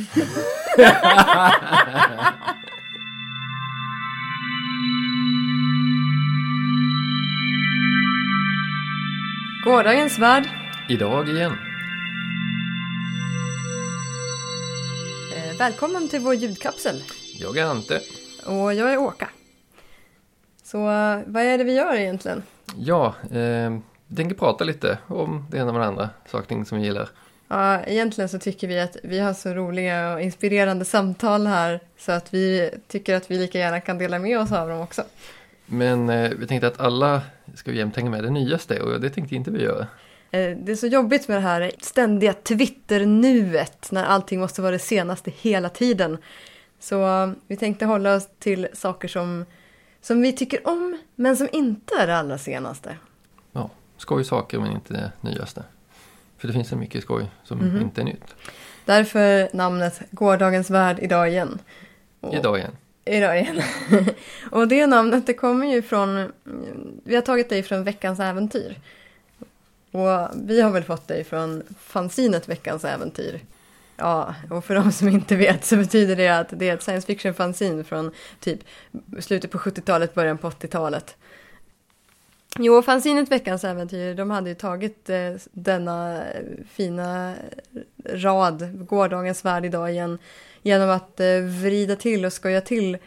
Gårdagens värld. Idag igen. Eh, välkommen till vår ljudkapsel. Jag är Ante. Och jag är Åka. Så eh, vad är det vi gör egentligen? Ja, eh, vi tänker prata lite om det ena med det andra. Saker som vi gillar. Ja, egentligen så tycker vi att vi har så roliga och inspirerande samtal här så att vi tycker att vi lika gärna kan dela med oss av dem också. Men eh, vi tänkte att alla ska jämt hänga med det nyaste och det tänkte inte vi göra. Eh, Det är så jobbigt med det här ständiga Twitter-nuet när allting måste vara det senaste hela tiden. Så eh, vi tänkte hålla oss till saker som, som vi tycker om men som inte är det allra senaste. Ja, skojsaker men inte det nyaste. För det finns så mycket skoj som Mhm. inte är nytt. Därför namnet Gårdagens värld idag igen. Och- Idag igen. Idag igen. och det namnet det kommer ju från, vi har tagit det från Veckans Äventyr. Och vi har väl fått det från fanzinet Veckans Äventyr. Ja, och för de som inte vet så betyder det att det är ett science fiction fanzin från typ slutet på 70-talet, början på 80-talet. Jo, fanzinet Veckans Äventyr, de hade ju tagit eh, denna eh, fina rad, Gårdagens värld idag igen, genom att eh, vrida till och skoja till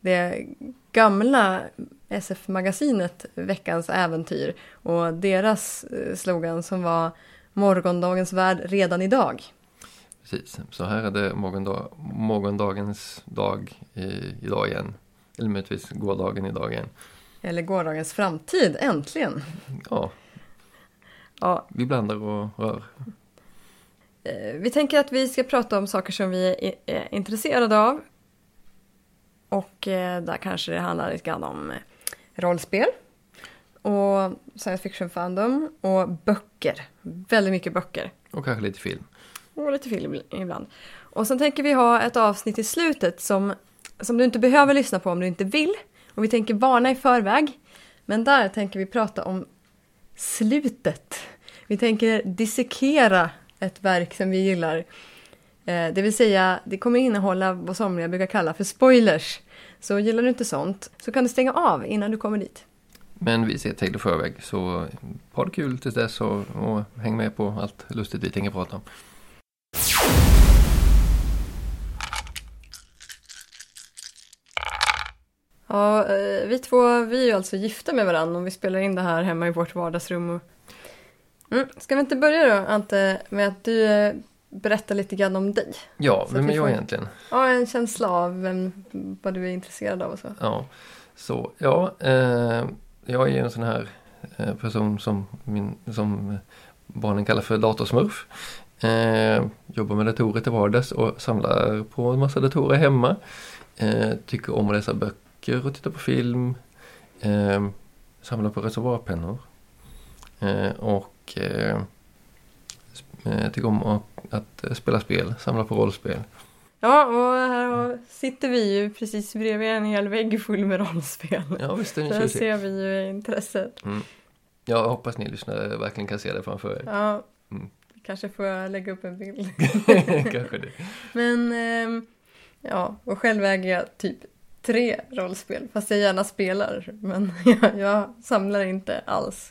det gamla SF-magasinet Veckans Äventyr och deras eh, slogan som var Morgondagens värld redan idag. Precis, så här är det morgondag, morgondagens dag i, idag igen. Eller möjligtvis gårdagen idag igen. Eller gårdagens framtid, äntligen! Ja, Ja, vi blandar och rör. eh, vi tänker att vi ska prata om saker som vi är, intresserade av. Och eh, där kanske det handlar lite grann om eh, rollspel och science fiction fandom och böcker. Väldigt mycket böcker. Och kanske lite film. Och lite film ibland. Och sen tänker vi ha ett avsnitt i slutet som, som du inte behöver lyssna på om du inte vill. Och vi tänker varna i förväg. Men där tänker vi prata om slutet. Vi tänker dissekera ett verk som vi gillar. Eh, det vill säga, det kommer innehålla vad somliga brukar kalla för spoilers. Så gillar du inte sånt så kan du stänga av innan du kommer dit. Men vi ser till i förväg så ha det kul tills dess och, och häng med på allt lustigt vi tänker prata om. Ja, eh, vi två, vi är ju alltså gifta med varandra och vi spelar in det här hemma i vårt vardagsrum. Och... Mm. Ska vi inte börja då, Ante, med att du eh, berättar lite grann om dig? Ja, Så vem är jag får- egentligen? Ja, en känsla av vem, vad du är intresserad av och så. Ja, så ja, eh, jag är ju en sån här eh, person som, min, som barnen kallar för datorsmurf. Eh, jobbar med datorer till vardags och samlar på en massa datorer hemma. Eh, tycker om att läsa böcker och titta på film. Eh, samlar på reservoarpennor. Eh, och eh, eh, tycker om att, att spela spel, samla på rollspel. Ja, och här sitter vi ju precis bredvid en hel vägg full med rollspel. Ja, visst är det Där ser vi ju intresset. Jag hoppas ni lyssnare verkligen kan se det framför er. Ja, Mm. kanske får jag lägga upp en bild. Kanske det. Men ehm, ja, och själv äger jag typ tre rollspel, fast jag gärna spelar. Men jag, jag samlar inte alls.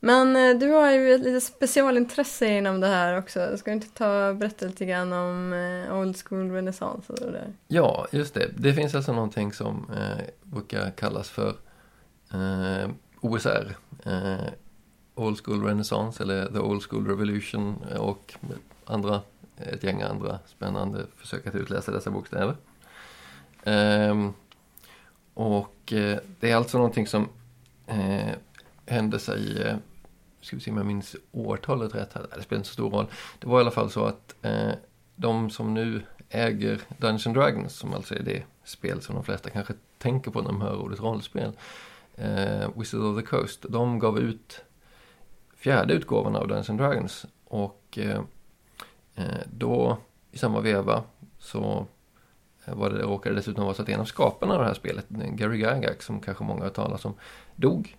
Men eh, du har ju ett lite specialintresse inom det här också. Ska du inte ta berätta lite grann om eh, old school renässans och det där? Ja, just det. Det finns alltså någonting som eh, brukar kallas för eh, OSR. Eh, Old School Renaissance eller The Old School Revolution och andra, ett gäng andra spännande försök att utläsa dessa bokstäver. Ehm, och eh, det är alltså någonting som eh, hände sig, eh, ska vi se om jag minns årtalet rätt här, det spelar inte så stor roll. Det var i alla fall så att eh, de som nu äger Dungeons Dragons, som alltså är det spel som de flesta kanske tänker på när de hör ordet rollspel, eh, Wizard of the Coast, de gav ut fjärde utgåvan av Dungeons Dragons och eh, eh, då i samma veva så var det, råkade dessutom vara så att en av skaparna av det här spelet, Gary Gygax, som kanske många har talat om, dog.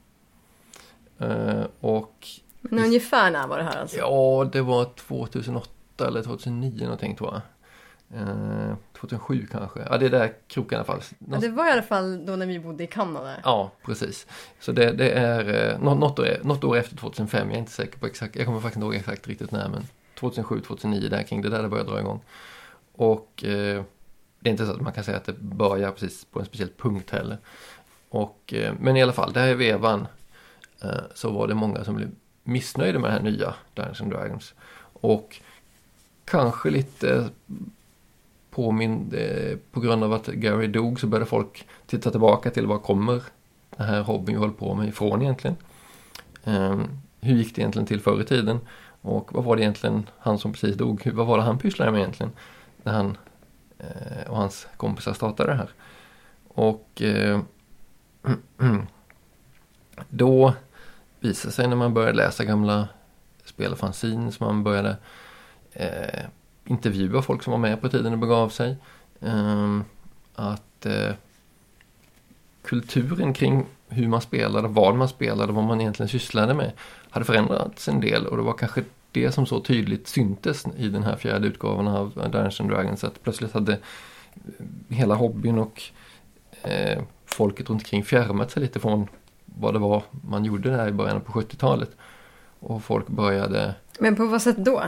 Eh, och Men ungefär när var det här alltså? ja, det var 2008 2008 eller 2009 någonting tror jag. Eh, 2007 kanske. Ja, det är där kroken i alla fall. Ja, det var i alla fall då när vi bodde i Kanada. Ja, precis. Så det, det är eh, nå- något, år, något år efter 2005. Jag är inte säker på exakt. Jag kommer faktiskt inte ihåg exakt riktigt när. Men 2007, 2009 där kring det där det började dra igång. Och eh, det är inte så att man kan säga att det börjar precis på en speciell punkt heller. Och, eh, men i alla fall, där i vevan eh, så var det många som blev missnöjda med det här nya Dungeons and Dragons. Och kanske lite påmind, eh, på grund av att Gary dog så började folk titta tillbaka till vad kommer den här hobbyn vi håller på med ifrån egentligen. Hur gick det egentligen till förr i tiden? Och vad var det egentligen han som precis dog, vad var det han pysslade med egentligen? När han Eh, och hans kompisar startade det här. Och eh, då visade sig när man började läsa gamla spel och fanzine så man började eh, intervjua folk som var med på tiden det begav sig. Eh, att eh, kulturen kring hur man spelade, vad man spelade, vad man egentligen sysslade med hade förändrats en del och det var kanske det som så tydligt syntes i den här fjärde utgåvan av Dungeons Dragons att plötsligt hade hela hobbyn och eh, folket runt omkring fjärmat sig lite från vad det var man gjorde där i början på 70-talet. Och folk började... Men på vad sätt då?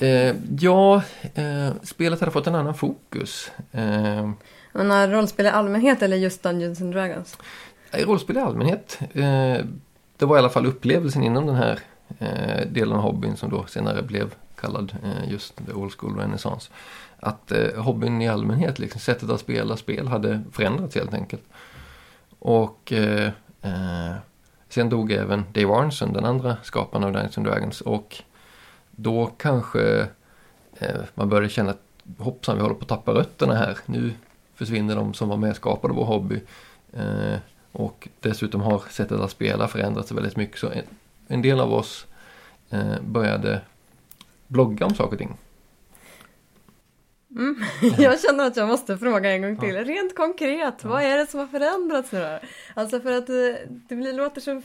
Eh, ja, eh, spelet hade fått en annan fokus. Eh, Men rollspel i allmänhet eller just Dungeons and Dragons? I rollspel i allmänhet. Eh, det var i alla fall upplevelsen inom den här eh, delen av hobbyn som då senare blev kallad eh, just The Old School Renaissance. Att eh, hobbyn i allmänhet, liksom, sättet att spela spel hade förändrats helt enkelt. Och eh, eh, sen dog även Dave Arneson, den andra skaparen av Dungeons and Dragons. Och då kanske eh, man började känna att hoppsan, vi håller på att tappa rötterna här. Nu försvinner de som var med och skapade vår hobby. Eh, och dessutom har sättet att spela förändrats väldigt mycket. Så eh, en, del av oss eh, började blogga om saker och ting. Mm. Jag känner att jag måste fråga en gång till. Ja. Rent konkret, vad är det som har förändrats nu då? Alltså för att det, det blir, låter så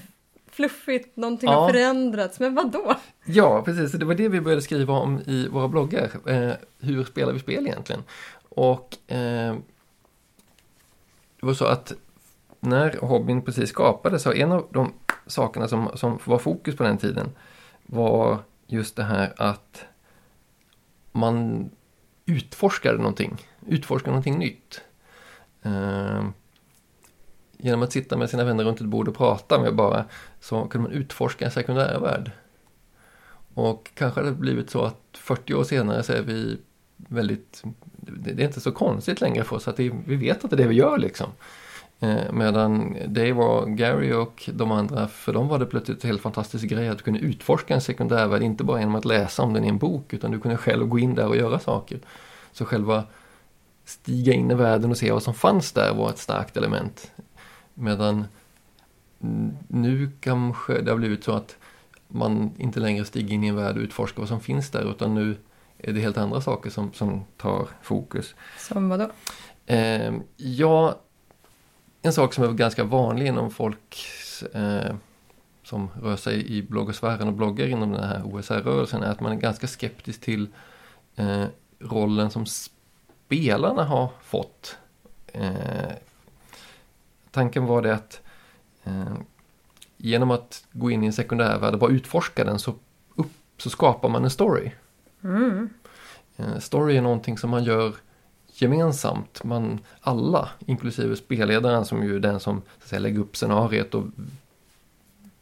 fluffigt, någonting ja. har förändrats, men vad då? Ja, precis. Det var det vi började skriva om i våra bloggar. Eh, hur spelar vi spel egentligen? Och eh, det var så att när hobbyn precis skapades så en av de sakerna som, som var fokus på den tiden var just det här att man utforskade någonting, utforskade någonting nytt. Eh, genom att sitta med sina vänner runt ett bord och prata med bara så kunde man utforska en sekundärvärld. Och kanske hade det blivit så att 40 år senare så är vi väldigt, det är inte så konstigt längre för oss att det, vi vet att det är det vi gör liksom. Eh, medan Dave och Gary och de andra, för dem var det plötsligt en helt fantastisk grej att du kunde utforska en sekundärvärld, inte bara genom att läsa om den i en bok, utan du kunde själv gå in där och göra saker. Så själva stiga in i världen och se vad som fanns där var ett starkt element. Medan nu kanske det har blivit så att man inte längre stiger in i en värld och utforskar vad som finns där, utan nu är det helt andra saker som, som tar fokus. Som vadå? Eh, ja, en sak som är ganska vanlig inom folk eh, som rör sig i bloggosfären och bloggar inom den här OSR-rörelsen är att man är ganska skeptisk till eh, rollen som spelarna har fått. Eh, tanken var det att eh, genom att gå in i en sekundärvärld och bara utforska den så, upp, så skapar man en story. Mm. Eh, story är någonting som man gör gemensamt. Man, alla, inklusive spelledaren som ju är den som så att säga, lägger upp scenariet och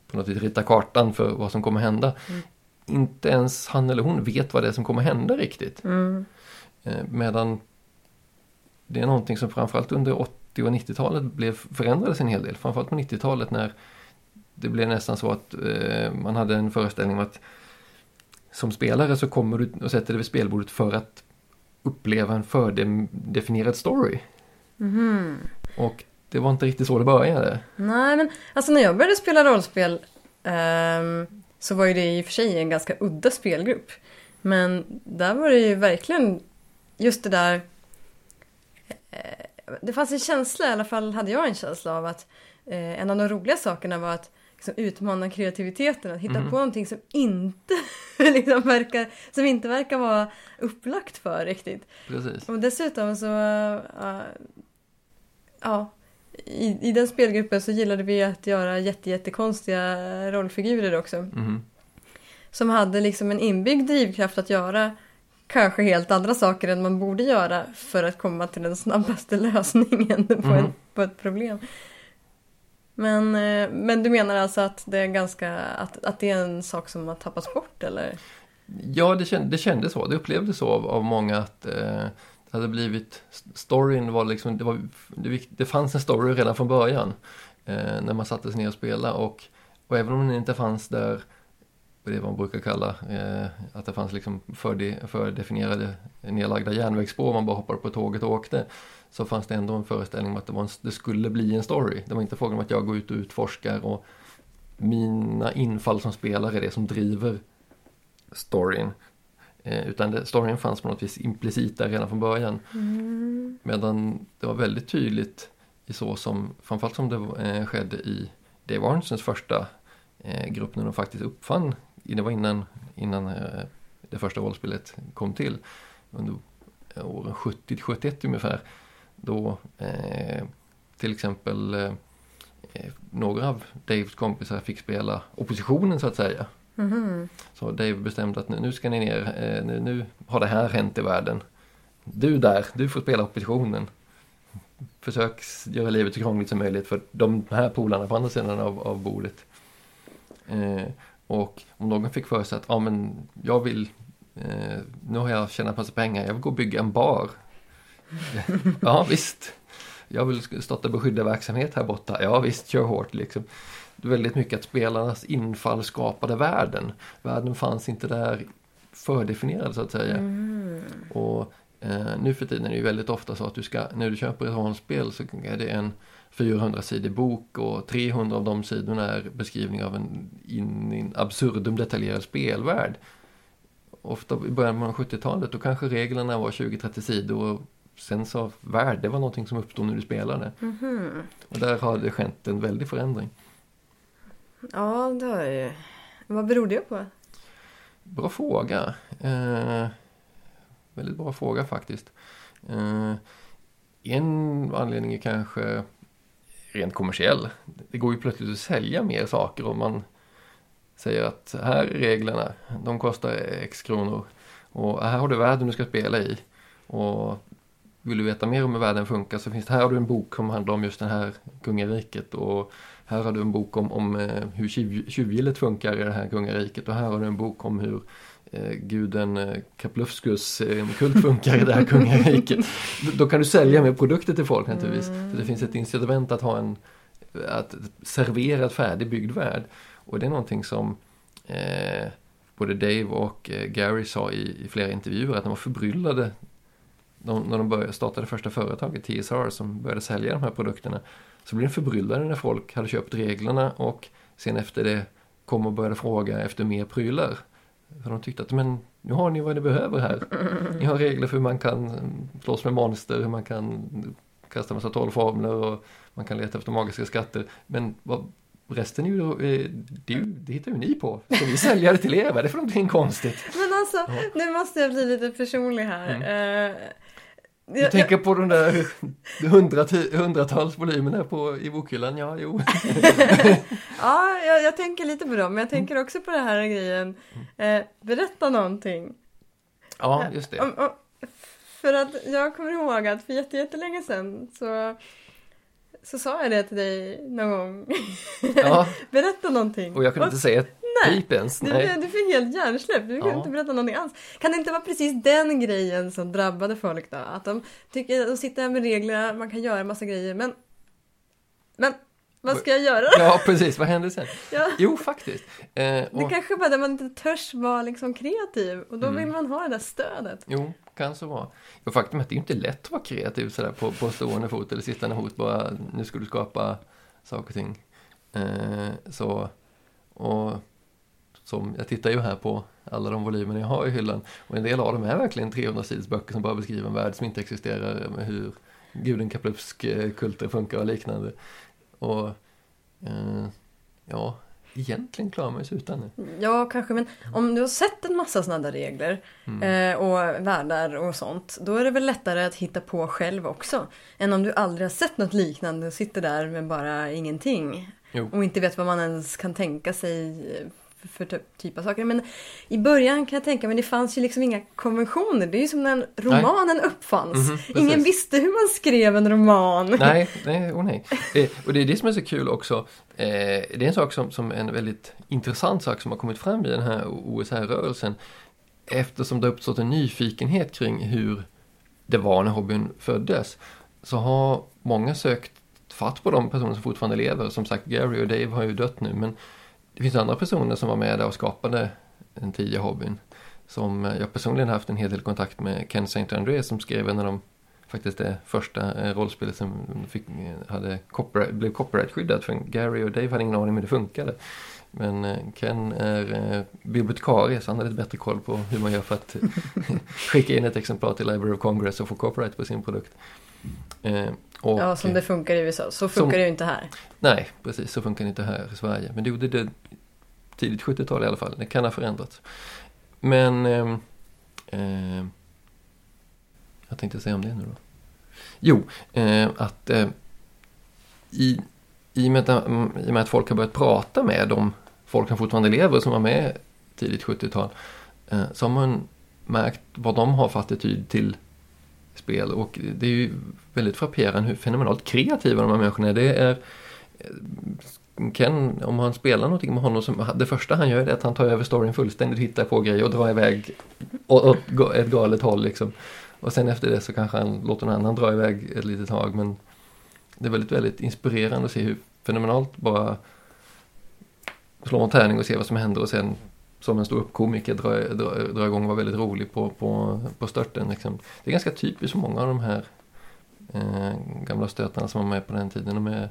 på något vis ritar kartan för vad som kommer hända. Mm. Inte ens han eller hon vet vad det är som kommer hända riktigt. Mm. Eh, medan det är någonting som framförallt under 80 och 90-talet blev, förändrades en hel del. Framförallt på 90-talet när det blev nästan så att eh, man hade en föreställning om att som spelare så kommer du och sätter dig vid spelbordet för att uppleva en fördefinierad story. Mm. Och det var inte riktigt så det började. Nej, men alltså när jag började spela rollspel um, så var ju det i och för sig en ganska udda spelgrupp. Men där var det ju verkligen just det där det fanns en känsla, i alla fall hade jag en känsla av att eh, en av de roliga sakerna var att liksom utmana kreativiteten. Att hitta Mhm. på någonting som inte, liksom verkar, som inte verkar vara upplagt för riktigt. Precis. Och dessutom så, äh, ja, i, i den spelgruppen så gillade vi att göra jätte, jättekonstiga rollfigurer också. Mhm. Som hade liksom en inbyggd drivkraft att göra kanske helt andra saker än man borde göra för att komma till den snabbaste lösningen på, en, Mhm. på ett problem. Men, eh, men du menar alltså att det är ganska, att, att det är en sak som har tappats bort eller? Ja, det, känd, det kändes så. Det upplevdes så av, av många att eh, det hade blivit... Storyn var liksom... Det, var, det, det fanns en story redan från början. Eh, när man satte sig ner och spelade. Och, och även om den inte fanns där, det man brukar kalla, eh, att det fanns liksom förde, fördefinierade nedlagda järnvägsspår, man bara hoppade på tåget och åkte. Så fanns det ändå en föreställning om att det, en, det skulle bli en story. Det var inte frågan om att jag går ut och utforskar och mina infall som spelare är det som driver storyn. Eh, utan det, storyn fanns på något vis implicit där redan från början. Medan det var väldigt tydligt i så som, framförallt som det eh, skedde i Dave Aronsons första eh, grupp när de faktiskt uppfann, det var innan, innan eh, det första rollspelet kom till, under eh, åren 70-71 ungefär, då eh, till exempel eh, eh, några av Daves kompisar fick spela oppositionen så att säga. Mhm. Så Dave bestämde att nu, nu ska ni ner, eh, nu, nu har det här hänt i världen. Du där, du får spela oppositionen. Försök göra livet så krångligt som möjligt för de här polarna på andra sidan av, av bordet. Och om någon fick för sig att, ja men jag vill, eh, nu har jag tjänat massa pengar, jag vill gå och bygga en bar. ja visst, jag vill starta beskyddarverksamhet här borta. Ja visst, kör hårt liksom. Väldigt mycket att spelarnas infall skapade världen. Världen fanns inte där fördefinierad så att säga. Mm. Och eh, nu för tiden är det ju väldigt ofta så att du ska, när du köper ett rollspel så är det en 400 sidig bok och 300 av de sidorna är beskrivning av en in, in absurdum detaljerad spelvärld. Ofta i början av 70-talet då kanske reglerna var 20-30 sidor och sen så värld, det var någonting som uppstod när du spelade. Mhm. Och där har det skett en väldig förändring. Ja, det har ju. Vad beror det på? Bra fråga. Eh, väldigt bra fråga faktiskt. Eh, en anledning är kanske rent kommersiell. Det går ju plötsligt att sälja mer saker om man säger att här är reglerna, de kostar x kronor och här har du världen du ska spela i. Och vill du veta mer om hur världen funkar så finns det här har du en bok som handlar om just det här kungariket och här har du en bok om, om eh, hur tjuvgillet funkar i det här kungariket och här har du en bok om hur guden eh, Kaplufskus eh, kult funkar i det här kungariket. Då- kan du sälja mer produkter till folk naturligtvis. Så det finns ett incitament att ha en att servera ett färdigbyggd värld. Och det är någonting som eh, både Dave och eh, Gary sa i, i flera intervjuer att de var förbryllade de, när de började, startade första företaget, TSR, som började sälja de här produkterna. Så blev de förbryllade när folk hade köpt reglerna och sen efter det kom och började fråga efter mer prylar. För de tyckte att men nu har ni vad ni behöver här. Ni har regler för hur man kan slåss med monster, hur man kan kasta massa trollformler och man kan leta efter magiska skatter. Men vad, resten är ju, eh, det, ju- det hittar ju ni på. Ska vi sälja det till er? Vad är det för någonting konstigt? Men alltså, nu måste jag bli lite personlig här. Mm. Eh, Du jag- tänker på de där hundrat, hundratals volymerna på, i bokhyllan? Ja, jo. Ja, jag, jag tänker lite på dem, men jag tänker också på den här grejen. Eh, berätta någonting. Ja, just det. Om, om, för att jag kommer ihåg att för jätte- jättelänge sedan så, så sa jag det till dig någon gång. Ja, berätta någonting. och jag kunde inte säga ett nej. pip ens. Du, Nej. du fick helt hjärnsläpp, du kunde Ja. inte berätta någonting alls. Kan det inte vara precis den grejen som drabbade folk då? Att de tycker de sitter här med reglerna, man kan göra en massa grejer, men... Men, vad ska jag göra? Ja, precis. Vad hände sen? Ja. Jo, faktiskt. Eh, Det och, kanske bara där man inte törs vara liksom kreativ och då Mm. vill man ha det där stödet. Jo, kan så vara. Och faktum är att det är ju inte lätt att vara kreativ sådär på, på stående fot eller sittande fot. Bara, nu ska du skapa saker och ting. Eh, så, och som, jag tittar ju här på alla de volymerna jag har i hyllan. Och en del av dem är verkligen 300 sidors böcker som bara beskriver en värld som inte existerar. Med hur guden Kaplupsk eh, kulter funkar och liknande. Och eh, ja, egentligen klarar man sig utan det. Ja, kanske. Men om du har sett en massa sådana där regler Mm. eh, och världar och sånt. Då är det väl lättare att hitta på själv också. Än om du aldrig har sett något liknande och sitter där med bara ingenting. Jo. Och inte vet vad man ens kan tänka sig för, för typ- typ av saker. Men i början kan jag tänka mig det fanns ju liksom inga konventioner. Det är ju som när romanen uppfanns. Mhm, precis. Ingen visste hur man skrev en roman. Nej, nej, oh nej. Eh, och det är det som är så kul också. Eh, det är en sak som, som en väldigt intressant sak som har kommit fram i den här OSR-rörelsen. Eftersom det har uppstått en nyfikenhet kring hur det var när hobbyn föddes. Så har många sökt fatt på de personer som fortfarande lever. Som sagt, Gary och Dave har ju dött nu. Men det finns andra personer som var med där och skapade den tidiga hobbyn. Som eh, jag personligen haft en hel del kontakt med Ken St. Andreas som skrev en av de faktiskt det första eh, rollspelet som fick, eh, hade copyright, blev copyright-skyddat. För Gary och Dave hade ingen aning om hur det funkade. Men Ken är bibliotekarie så han hade lite bättre koll på hur man gör för att skicka in ett exemplar till Library of Congress och få copyright på sin produkt. Och, Ja, som det funkar i USA. Så funkar Som- det ju inte här. Nej, precis så funkar det inte här i Sverige. Men det gjorde det tidigt 70-tal i alla fall. Det kan ha förändrats. Men eh, eh, jag tänkte säga om det nu då. Jo, eh, att eh, i, i, och med att, mm, i och med att folk har börjat prata med de folk som fortfarande lever som var med tidigt 70-tal eh, så har man märkt vad de har för attityd till spel och det är ju väldigt frapperande hur fenomenalt kreativa de här människorna är. Det är eh, Ken, om han spelar någonting med honom, som, det första han gör är att han tar över storyn fullständigt, hittar på grejer och drar iväg åt, ett galet håll liksom. Och sen efter det så kanske han låter någon annan dra iväg ett litet tag men det är väldigt, väldigt inspirerande att se hur fenomenalt bara slå en tärning och se vad som händer och sen som en stor uppkomiker dra, dra, dra igång och vara väldigt rolig på, på, på störten. Liksom. Det är ganska typiskt för många av de här eh, gamla stötarna som var med på den tiden. De är,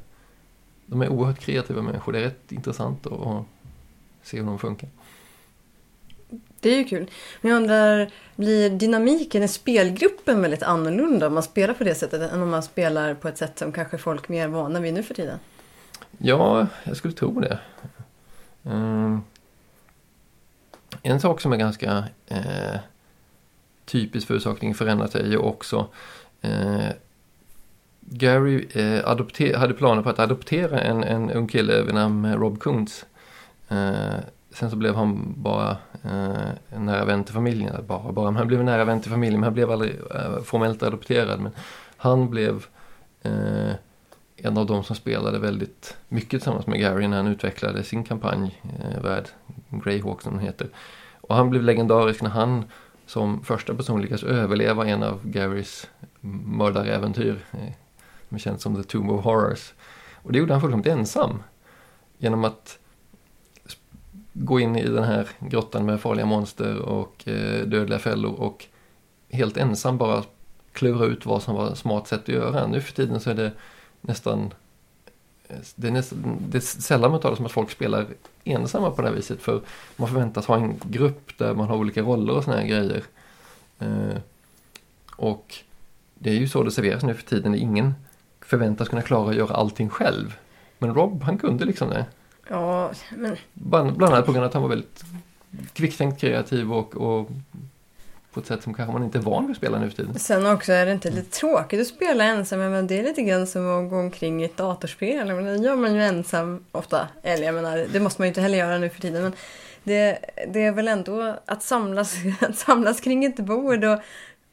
de är oerhört kreativa människor. Det är rätt intressant att, se hur de funkar. Det är ju kul. Men jag undrar, blir dynamiken i spelgruppen väldigt annorlunda om man spelar på det sättet än om man spelar på ett sätt som kanske folk är mer vana vid nu för tiden? Ja, jag skulle tro det. Ehm, en sak som är ganska eh, typisk för hur saker förändrar sig är ju också eh, Gary eh, adopter- hade planer på att adoptera en, en ung kille vid namn eh, Rob Kuntz. Eh, sen så blev han bara eh, en nära vän till familjen. Bara, bara, men han blev en nära vän till familjen men han blev aldrig eh, formellt adopterad. Men han blev eh, en av de som spelade väldigt mycket tillsammans med Gary när han utvecklade sin kampanj, eh, värld, Greyhawk som den heter. Och han blev legendarisk när han som första person lyckas överleva en av Garys mördaräventyr, eh, som är känt som The Tomb of Horrors. Och det gjorde han fullkomligt ensam. Genom att gå in i den här grottan med farliga monster och eh, dödliga fällor och helt ensam bara klura ut vad som var ett smart sätt att göra. Nu för tiden så är det nästan eh, det är, nästan, det är sällan man talar om att folk spelar ensamma på det här viset för man förväntas ha en grupp där man har olika roller och såna här grejer. Eh, och det är ju så det serveras nu för tiden. Ingen förväntas kunna klara att göra allting själv. Men Rob, han kunde liksom det. Ja, men Bland, bland annat på grund av att han var väldigt kvicktänkt kreativ och, och på ett sätt som kanske man inte är van vid att spela nu för tiden. sen också är det inte lite tråkigt att spela ensam. Men det är lite grann som att gå omkring i ett datorspel. Men Det gör man ju ensam ofta. Eller jag menar, det måste man ju inte heller göra nu för tiden. Men det, det är väl ändå att samlas, att samlas kring ett bord och,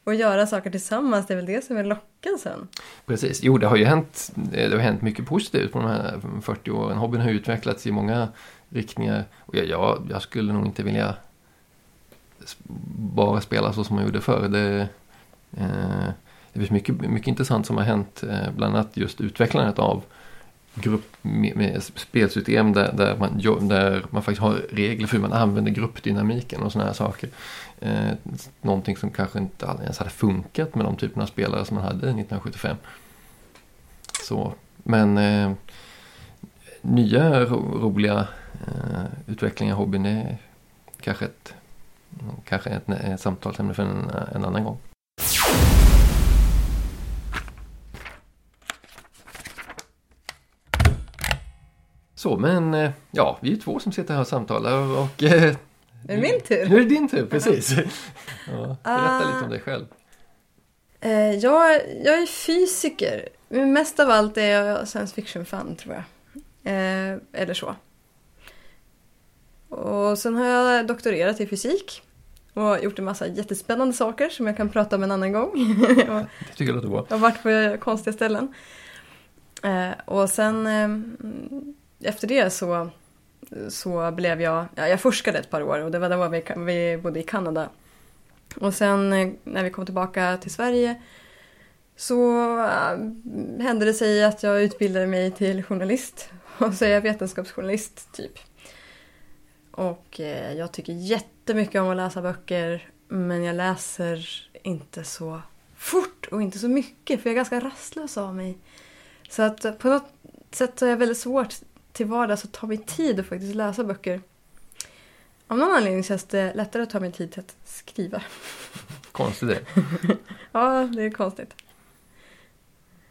och göra saker tillsammans. Det är väl det som är lockelsen. Precis, jo det har ju hänt, eh, det har hänt mycket positivt på de här 40 åren. Hobbyn har ju utvecklats i många riktningar. Och jag, jag, jag skulle nog inte vilja bara spela så som man gjorde förr. Det, eh, det finns mycket, mycket intressant som har hänt, eh, bland annat just utvecklandet av grupp med, med spelsystem där, där, man, där man faktiskt har regler för hur man använder gruppdynamiken och sådana här saker. Eh, någonting som kanske inte ens hade funkat med de typerna av spelare som man hade 1975. Så, men eh, nya ro, roliga eh, utvecklingar i hobbyn är kanske ett, kanske ett, ett samtalsämne för en, en annan gång. Så, men eh, ja, vi är två som sitter här och samtalar och eh, Är det min tur? nu är det din tur, precis. Ja, berätta lite om dig själv. Eh, jag, jag är fysiker. Men mest av allt är jag science fiction-fan, tror jag. Eller så. Och sen har jag doktorerat i fysik. Och gjort en massa jättespännande saker som jag kan prata om en annan gång. och, Det tycker jag låter bra. Jag har varit på konstiga ställen. Och sen eh, efter det så, så blev jag, ja, jag forskade ett par år och det var då vi, vi bodde i Kanada. Och sen eh, när vi kom tillbaka till Sverige så eh, hände det sig att jag utbildade mig till journalist. Och så är jag vetenskapsjournalist typ. Och eh, jag tycker jättemycket om att läsa böcker men jag läser inte så fort och inte så mycket för jag är ganska rastlös av mig. Så att på något sätt så är jag väldigt svårt till vardags att ta mig tid att faktiskt läsa böcker. Av någon anledning känns det lättare att ta mig tid till att skriva. Konstigt det. Ja, det är konstigt.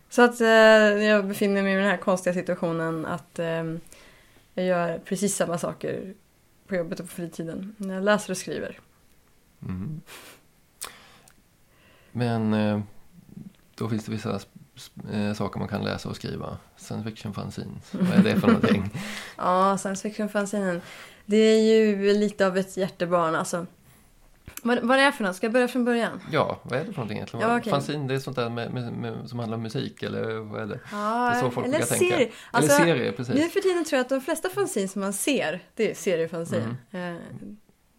Så att eh, jag befinner mig i den här konstiga situationen att eh, jag gör precis samma saker på jobbet och på fritiden. Jag läser och skriver. Mm. Men eh, då finns det vissa eh, saker man kan läsa och skriva. Science fiction fanzines. Vad är det för någonting? Ja, science fiction-fanzinen. Det är ju lite av ett hjärtebarn alltså. Vad, vad är det för något? Ska jag börja från början? Ja, vad är det för någonting egentligen? Ja, okej. Fanzine, det är sånt där med, med, med, som handlar om musik eller vad är det? Ja, Det är så folk eller brukar tänka. serier. Eller Alltså, serier, precis. Nu för tiden tror jag att de flesta fanzine som man ser, det är seriefanzine. Mm.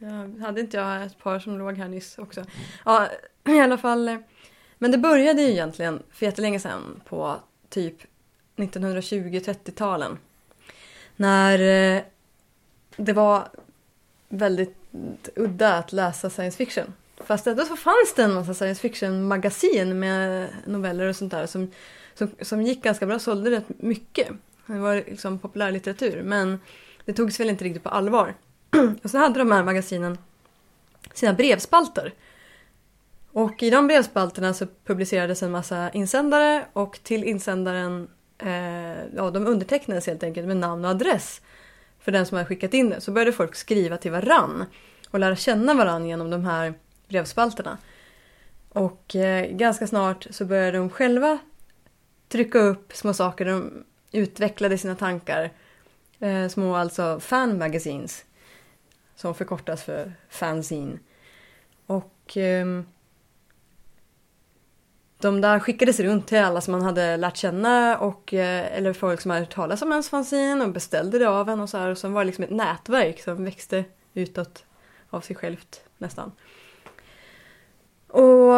Eh, hade inte jag ett par som låg här nyss också? Ja, i alla fall. Men det började ju egentligen för jättelänge sedan på typ 1920-30-talen. När eh, det var väldigt udda att läsa science fiction. Fast ändå så fanns det en massa science fiction-magasin med noveller och sånt där som, som, som gick ganska bra, sålde rätt mycket. Det var liksom populärlitteratur, men det togs väl inte riktigt på allvar. och så hade de här magasinen sina brevspalter. Och i de brevspalterna så publicerades en massa insändare och till insändaren, eh, ja de undertecknades helt enkelt med namn och adress för den som hade skickat in det. Så började folk skriva till varann och lära känna varann genom de här brevspalterna. Och eh, ganska snart så började de själva trycka upp små saker. De utvecklade sina tankar. Eh, små alltså fan magazines. Som förkortas för fanzine. Och ehm, de där skickades runt till alla som man hade lärt känna och, eh, eller folk som hade hört talas om ens fanzine och beställde det av en och så här. Och sen var det liksom ett nätverk som växte utåt av sig självt nästan. Och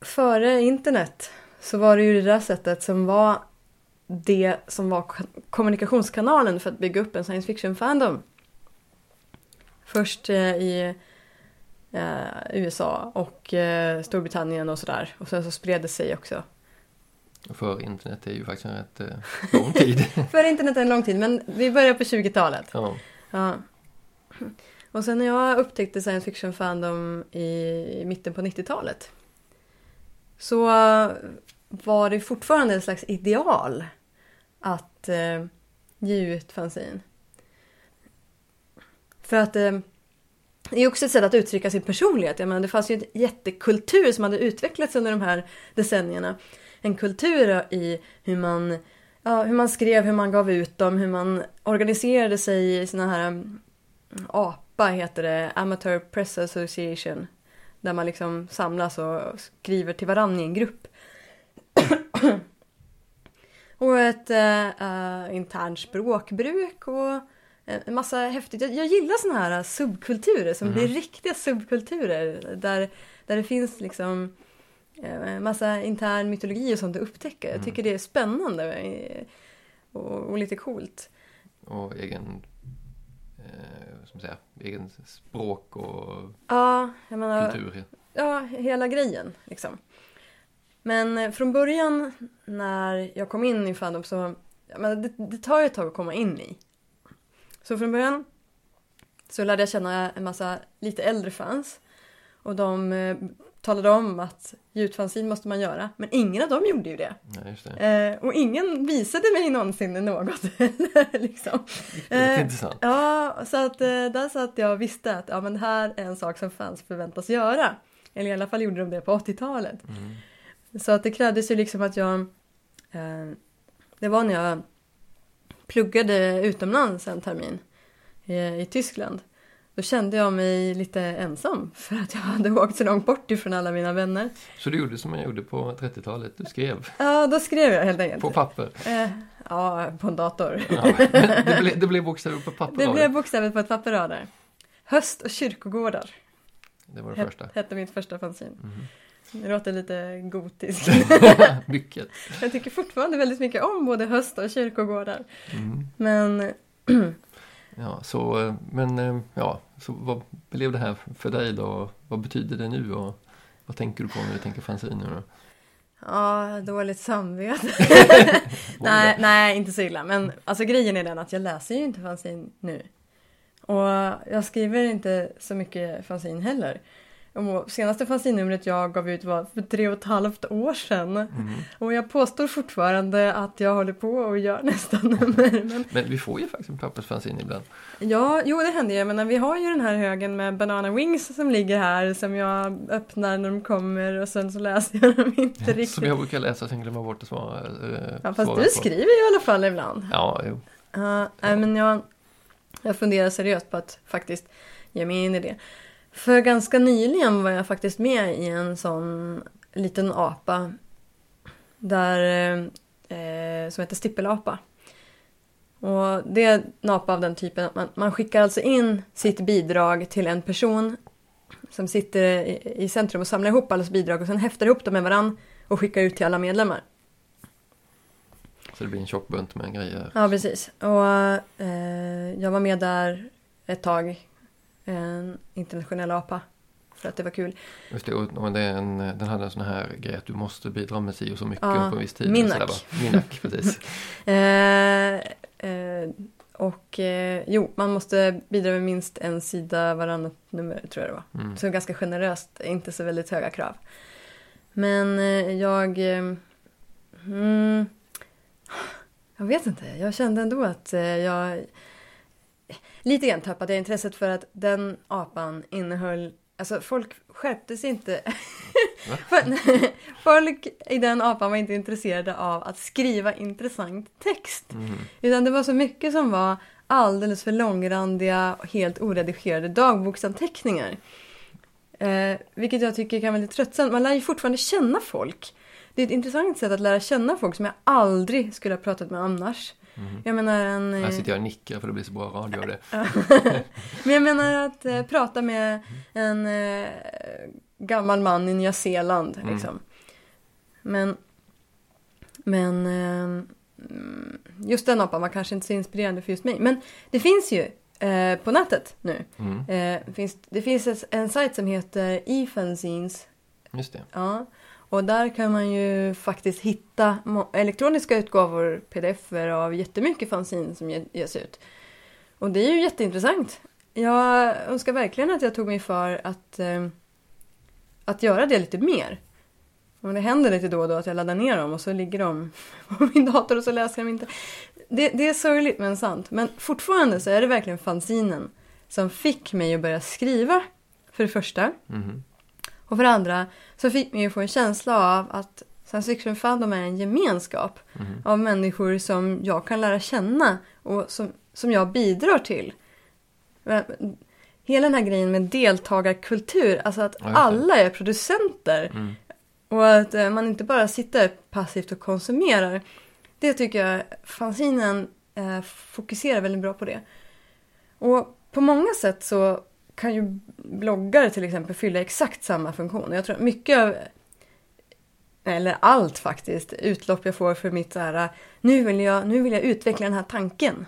före internet så var det ju det där sättet som var det som var kommunikationskanalen för att bygga upp en science fiction-fandom. Först eh, i eh, USA och eh, Storbritannien och sådär. Och sen så spred det sig också. För internet är ju faktiskt en rätt eh, lång tid. Före internet är en lång tid, men vi börjar på 20-talet. ja. Ja. Och sen när jag upptäckte science fiction fandom i, i mitten på 90-talet så var det fortfarande ett slags ideal att eh, ge ut fanzine. För att eh, är också ett sätt att uttrycka sin personlighet. Jag menar, det fanns ju en jättekultur som hade utvecklats under de här decennierna. En kultur i hur man, ja, hur man skrev, hur man gav ut dem, hur man organiserade sig i såna här mm, APA heter det, Amateur Press Association. Där man liksom samlas och skriver till varann i en grupp. och ett äh, äh, internt språkbruk och en massa häftigt. Jag, jag gillar såna här subkulturer som Mhm. blir riktiga subkulturer. Där, där det finns liksom eh, massa intern mytologi och sånt att upptäcka. Jag Mm. tycker det är spännande eh, och, och lite coolt. Och egen, eh, man säga, egen språk och Ja, jag menar, kultur. ja, hela grejen liksom. Men eh, från början när jag kom in i Fandom så, jag menar, det, det tar ju ett tag att komma in i. Så från början så lärde jag känna en massa lite äldre fans. Och de eh, talade om att gjutfanzin måste man göra. Men ingen av dem gjorde ju det. Just det. Eh, och ingen visade mig någonsin något. liksom. Eh, intressant. Ja, så att eh, där satt jag och visste att ja, men det här är en sak som fans förväntas göra. Eller i alla fall gjorde de det på 80-talet. Mm. Så att det krävdes ju liksom att jag... Eh, det var när jag pluggade utomlands en termin i, i Tyskland. Då kände jag mig lite ensam för att jag hade åkt så långt bort ifrån alla mina vänner. Så du gjorde som man gjorde på 30-talet, du skrev Ja, då skrev jag helt enkelt. på papper. Eh, ja, på en dator. Ja, det, blev, det blev bokstäver på papper Det blev bokstäver på ett papper där. Höst och kyrkogårdar Det var det första. hette mitt första fanzine. Mhm. Det låter lite gotiskt. Mycket. jag tycker fortfarande väldigt mycket om både höst och kyrkogårdar. Mm. Men Ja, så, eh, men eh, ja, så vad blev det här för dig då? Vad betyder det nu och vad tänker du på när du tänker fanzine nu då? ja, dåligt samvete. Nej, nej, inte så illa. Men alltså grejen är den att jag läser ju inte fanzine nu. Och jag skriver inte så mycket fanzine heller. Och senaste fanzine-numret jag gav ut var för tre och ett halvt år sedan. Mhm. Och jag påstår fortfarande att jag håller på och gör nästa nummer. Men Men vi får ju faktiskt en pappersfanzine ibland. ja, jo det händer ju. Men vi har ju den här högen med banana wings som ligger här som jag öppnar när de kommer och sen så läser jag dem inte riktigt. Som jag brukar läsa sen glömma bort att svara. eh, Ja, fast du skriver ju i alla fall ibland. Ja, jo. Ja, nej, men jag, jag funderar seriöst på att faktiskt ge mig in i det. För ganska nyligen var jag faktiskt med i en sån liten apa där, eh, som heter stippelapa. Och det är en apa av den typen att man, man skickar alltså in sitt bidrag till en person som sitter i, i centrum och samlar ihop allas bidrag och sen häftar ihop dem med varann och skickar ut till alla medlemmar. Så det blir en tjock bunt med grejer. Ja, precis. Och eh, jag var med där ett tag. En internationell apa. För att det var kul. Just det, och och det är en, den hade en sån här grej att du måste bidra med si och så mycket Ja, på en viss tid. Va? Minac, precis. Eh, eh, och eh, jo, man måste bidra med minst en sida varannat nummer tror jag det var. Mm. Så ganska generöst, inte så väldigt höga krav. Men eh, jag... Eh, mm, jag vet inte, jag kände ändå att eh, jag... Lite grann tappade jag intresset för att den apan innehöll... Alltså folk skärpte sig inte. Folk i den apan var inte intresserade av att skriva intressant text. Mm. Utan det var så mycket som var alldeles för långrandiga helt oredigerade dagboksanteckningar. Eh, vilket jag tycker kan vara lite tröttsamt. Man lär ju fortfarande känna folk. Det är ett intressant sätt att lära känna folk som jag aldrig skulle ha pratat med annars. Mm. Jag menar en... eh, Här sitter jag och nickar för det blir så bra radio det. Men jag menar att eh, prata med en eh, gammal man i Nya Zeeland. Mm. Liksom. Men, men eh, just den apan var kanske inte så inspirerande för just mig. Men det finns ju eh, på nätet nu. Mm. Eh, finns, det finns en sajt som heter eFanzines. Just det. Ja. Och där kan man ju faktiskt hitta elektroniska utgåvor, pdf-er av jättemycket fanzine som ges ut. Och det är ju jätteintressant. Jag önskar verkligen att jag tog mig för att, eh, att göra det lite mer. Och det händer lite då och då att jag laddar ner dem och så ligger de på min dator och så läser jag dem inte. Det, det är sorgligt men sant. Men fortfarande så är det verkligen fanzinen som fick mig att börja skriva. För det första. Mhm. Och för det andra så fick mig att få en känsla av att science fiction fandom är en gemenskap Mhm. av människor som jag kan lära känna och som, som jag bidrar till. Hela den här grejen med deltagarkultur, alltså att alla är producenter Mm. och att eh, man inte bara sitter passivt och konsumerar. Det tycker jag fanzinen eh, fokuserar väldigt bra på det. Och på många sätt så kan ju bloggar till exempel fylla exakt samma funktion. Jag tror mycket av, eller allt faktiskt, utlopp jag får för mitt så här, nu vill jag, nu vill jag utveckla den här tanken.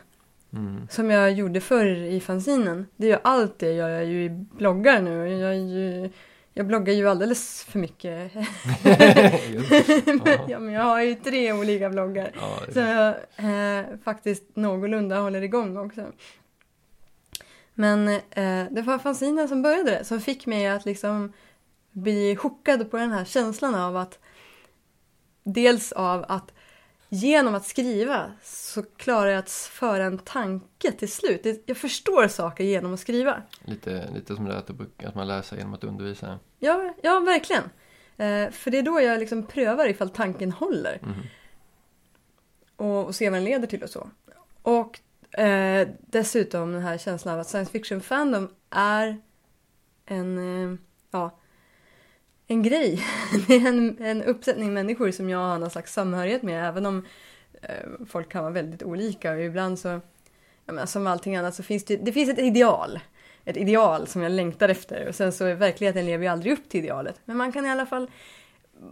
Mm. Som jag gjorde förr i fanzinen. Det är ju allt det gör jag ju i bloggar nu. Jag, ju, jag bloggar ju alldeles för mycket. Just. ja, men jag har ju tre olika bloggar. Ja, Så jag eh, faktiskt någorlunda håller igång också. Men eh, det var fanzinen som började det, som fick mig att liksom blir hookad på den här känslan av att dels av att genom att skriva så klarar jag att föra en tanke till slut. Jag förstår saker genom att skriva. Lite, lite som det att, att man lär sig genom att undervisa. Ja, ja verkligen. Eh, för det är då jag liksom prövar ifall tanken håller. Mhm. och, och se vad den leder till och så. Och eh, dessutom den här känslan av att science fiction fandom är en, eh, ja, en grej. Det är en, en uppsättning människor som jag har någon slags samhörighet med även om eh, folk kan vara väldigt olika och ibland så, ja, men som allting annat så finns det, det finns ett ideal. Ett ideal som jag längtar efter och sen så i verkligheten lever jag aldrig upp till idealet. Men man kan i alla fall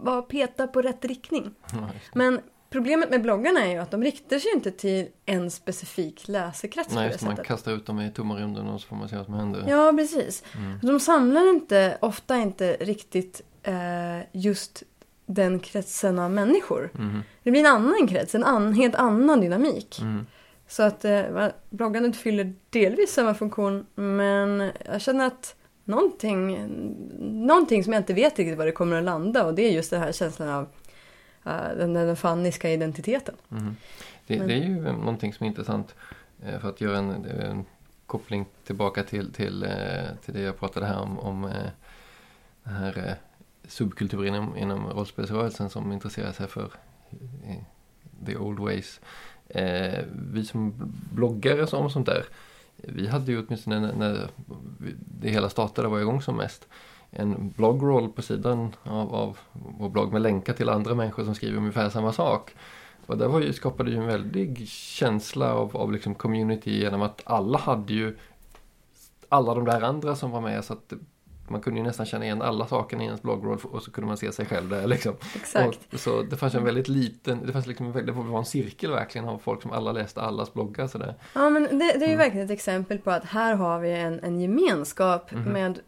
bara peta på rätt riktning. Det. Men problemet med bloggarna är ju att de riktar sig inte till en specifik läsekrets Nej, det, man kastar ut dem i tomma rymden och så får man se vad som händer. Ja, precis. Mm. De samlar inte, ofta inte riktigt eh, just den kretsen av människor. Mhm. Det blir en annan krets, en an, helt annan dynamik. Mm. Så att eh, bloggandet fyller delvis samma funktion, men jag känner att någonting, någonting som jag inte vet riktigt var det kommer att landa och det är just den här känslan av den, den fanniska identiteten. Mhm. Det, Men- det är ju någonting som är intressant eh, för att göra en, en koppling tillbaka till, till, eh, till det jag pratade här om, om eh, den här eh, subkulturen inom, inom rollspelsrörelsen som intresserar sig för eh, the old ways. Eh, vi som bloggare som sånt där, vi hade ju åtminstone när, när det hela startade var igång som mest en bloggroll på sidan av, av vår blogg med länkar till andra människor som skriver ungefär samma sak. Och det var ju, skapade ju en väldig känsla av, av liksom community genom att alla hade ju alla de där andra som var med så att man kunde ju nästan känna igen alla sakerna i ens bloggroll och så kunde man se sig själv där liksom. Exakt. Och, så det fanns en väldigt liten, det fanns liksom det var en cirkel verkligen av folk som alla läste allas bloggar sådär. Ja, men det, det är ju Mm. verkligen ett exempel på att här har vi en, en gemenskap Mhm. med,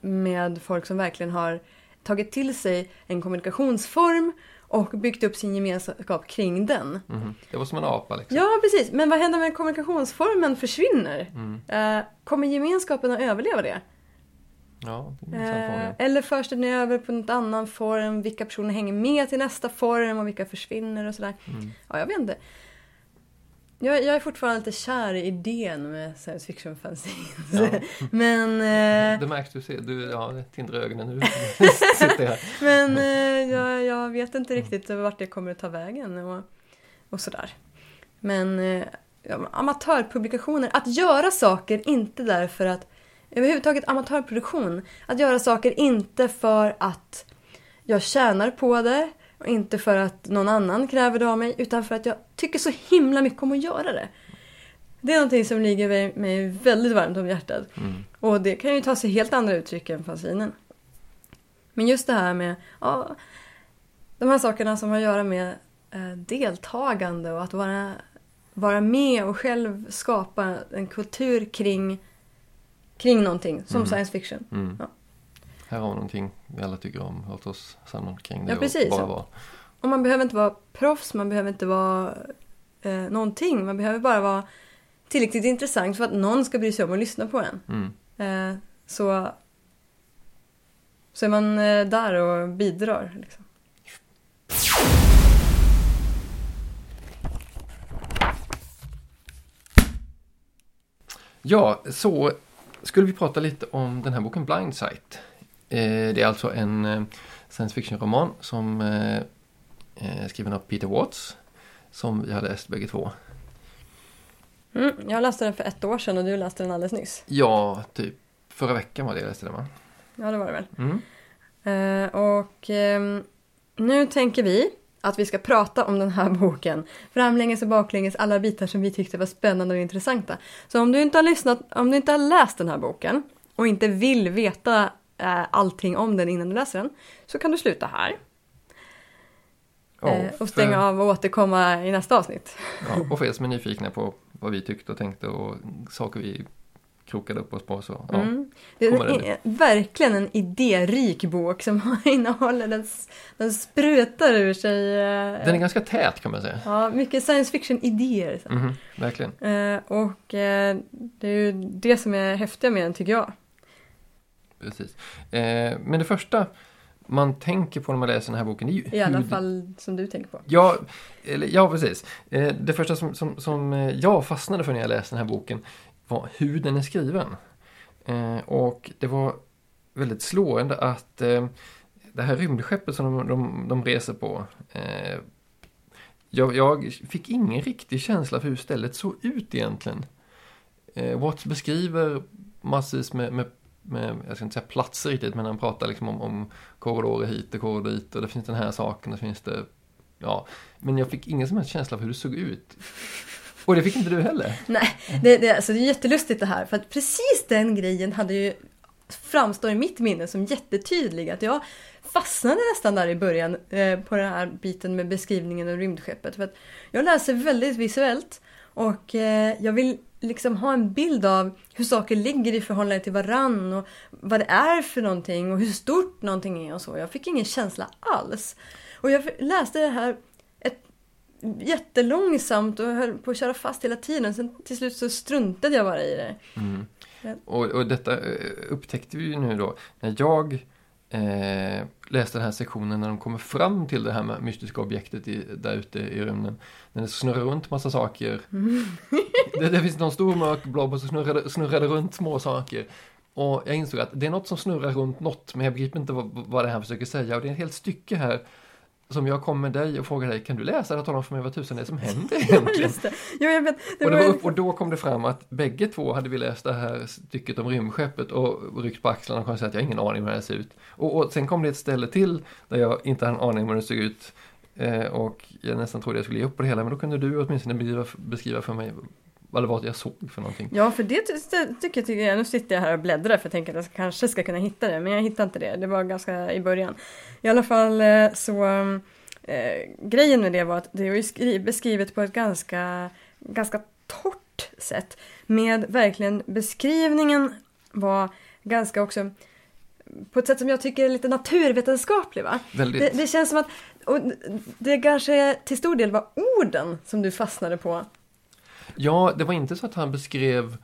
med folk som verkligen har tagit till sig en kommunikationsform och byggt upp sin gemenskap kring den. Mhm. Det var som en apa liksom. Ja, precis. Men vad händer när kommunikationsformen försvinner? Mm. Eh, kommer gemenskapen att överleva det? Ja, Eh, eller förs den över på något annan form? Vilka personer hänger med till nästa form och vilka försvinner och sådär? Mm. Ja, jag vet inte. Jag, jag är fortfarande lite kär i idén med science fiction fanzines. Ja. Men, eh, Det märks, du ser, du, ja, tindrar ögonen nu. Men eh, jag, jag vet inte riktigt vart det kommer att ta vägen och, och sådär. Men eh, ja, amatörpublikationer, att göra saker inte därför att överhuvudtaget amatörproduktion, att göra saker inte för att jag tjänar på det och inte för att någon annan kräver det av mig utan för att jag tycker så himla mycket om att göra det. Det är någonting som ligger mig väldigt varmt om hjärtat. Mm. Och det kan ju ta sig helt andra uttryck än fanzinen. Men just det här med ja, de här sakerna som har att göra med eh, deltagande och att vara, vara med och själv skapa en kultur kring, kring någonting, som Mm. science fiction. Mm. Ja. Här har vi någonting vi alla tycker om. Låt oss samla kring det Ja, precis. och bara vara. Och man behöver inte vara proffs, man behöver inte vara eh, någonting. Man behöver bara vara tillräckligt intressant för att någon ska bry sig om att lyssna på en. Mm. Eh, så, så är man eh, där och bidrar. Liksom. Ja, så skulle vi prata lite om den här boken Blind Sight. Eh, det är alltså en eh, science fiction-roman som eh, är skriven av Peter Watts. Som vi har läst bägge två. Mm, jag läste den för ett år sedan och du läste den alldeles nyss. Ja, typ förra veckan var det jag läste den va? Ja, det var det väl. Mm. Eh, och ehm, nu tänker vi att vi ska prata om den här boken. Framlänges och baklänges alla bitar som vi tyckte var spännande och intressanta. Så om du inte har lyssnat, om du inte har läst den här boken och inte vill veta eh, allting om den innan du läser den så kan du sluta här. Eh, och stänga av och återkomma i nästa avsnitt. Ja, och för er som är nyfikna på vad vi tyckte och tänkte och saker vi krokade upp oss på så. Ja. Mm. Det är en, verkligen en idérik bok som innehåller, den, den sprutar ur sig eh, Den är ganska tät kan man säga. ja, mycket science fiction-idéer. Mhm, verkligen. Eh, och eh, det är ju det som är häftiga med den tycker jag. Precis. Eh, men det första man tänker på när man läser den här boken. Är ju I alla hur- fall som du tänker på. Ja, eller, ja precis. Eh, Det första som, som, som eh, jag fastnade för när jag läste den här boken var hur den är skriven. Eh, Och det var väldigt slående att eh, det här rymdskeppet som de, de, de reser på eh, jag, jag fick ingen riktig känsla för hur stället såg ut egentligen. Eh, Watts beskriver massvis med, med, med, jag ska inte säga platser riktigt, men han pratar liksom om, om korridorer hit och korridorer dit och det finns den här saken och så finns det, ja. Men jag fick ingen som helst känsla för hur det såg ut. Och det fick inte du heller. Nej, det, det, alltså det är jättelustigt det här. För att precis den grejen hade ju framstår i mitt minne som jättetydlig. Att jag fastnade nästan där i början eh, på den här biten med beskrivningen av rymdskeppet. För att jag läser väldigt visuellt och eh, jag vill liksom ha en bild av hur saker ligger i förhållande till varann och vad det är för någonting och hur stort någonting är och så. Jag fick ingen känsla alls. Och jag läste det här jättelångsamt och höll på att köra fast hela tiden. Sen till slut så struntade jag bara i det. Mm. Och, och detta eh, upptäckte vi ju nu då när jag eh, läste den här sektionen när de kommer fram till det här med mystiska objektet i, där ute i rymden. När det snurrar runt massa saker. det, det finns någon stor mörk blob och så snurrar snurrar det runt små saker. Och jag insåg att det är något som snurrar runt något, men jag begriper inte vad, vad det här försöker säga. Och det är ett helt stycke här som jag kom med dig och frågade dig, kan du läsa det och tala om för mig vad tusan det är som händer egentligen? Just det. Jo, jag vet. Det Och, det var, var upp, och då kom det fram att bägge två hade vi läst det här stycket om rymdskeppet och ryckt på axlarna och konstaterat att jag har ingen aning om hur det ser ut. Och, och sen kom det ett ställe till där jag inte hade en aning om hur det såg ut. Eh, och jag nästan trodde jag skulle ge upp på det hela, men då kunde du åtminstone beskriva, beskriva för mig vad det var jag såg för någonting. Ja, för det ty- tycker jag, tycker jag, nu sitter jag här och bläddrar för jag tänker att jag kanske ska kunna hitta det, men jag hittar inte det. Det var ganska i början. I alla fall eh, så, eh, grejen med det var att det skri- beskrivet på ett ganska, ganska torrt sätt. Med verkligen beskrivningen var ganska också på ett sätt som jag tycker är lite naturvetenskaplig va? Det, det känns som att och det kanske till stor del var orden som du fastnade på. Ja, det var inte så att han beskrev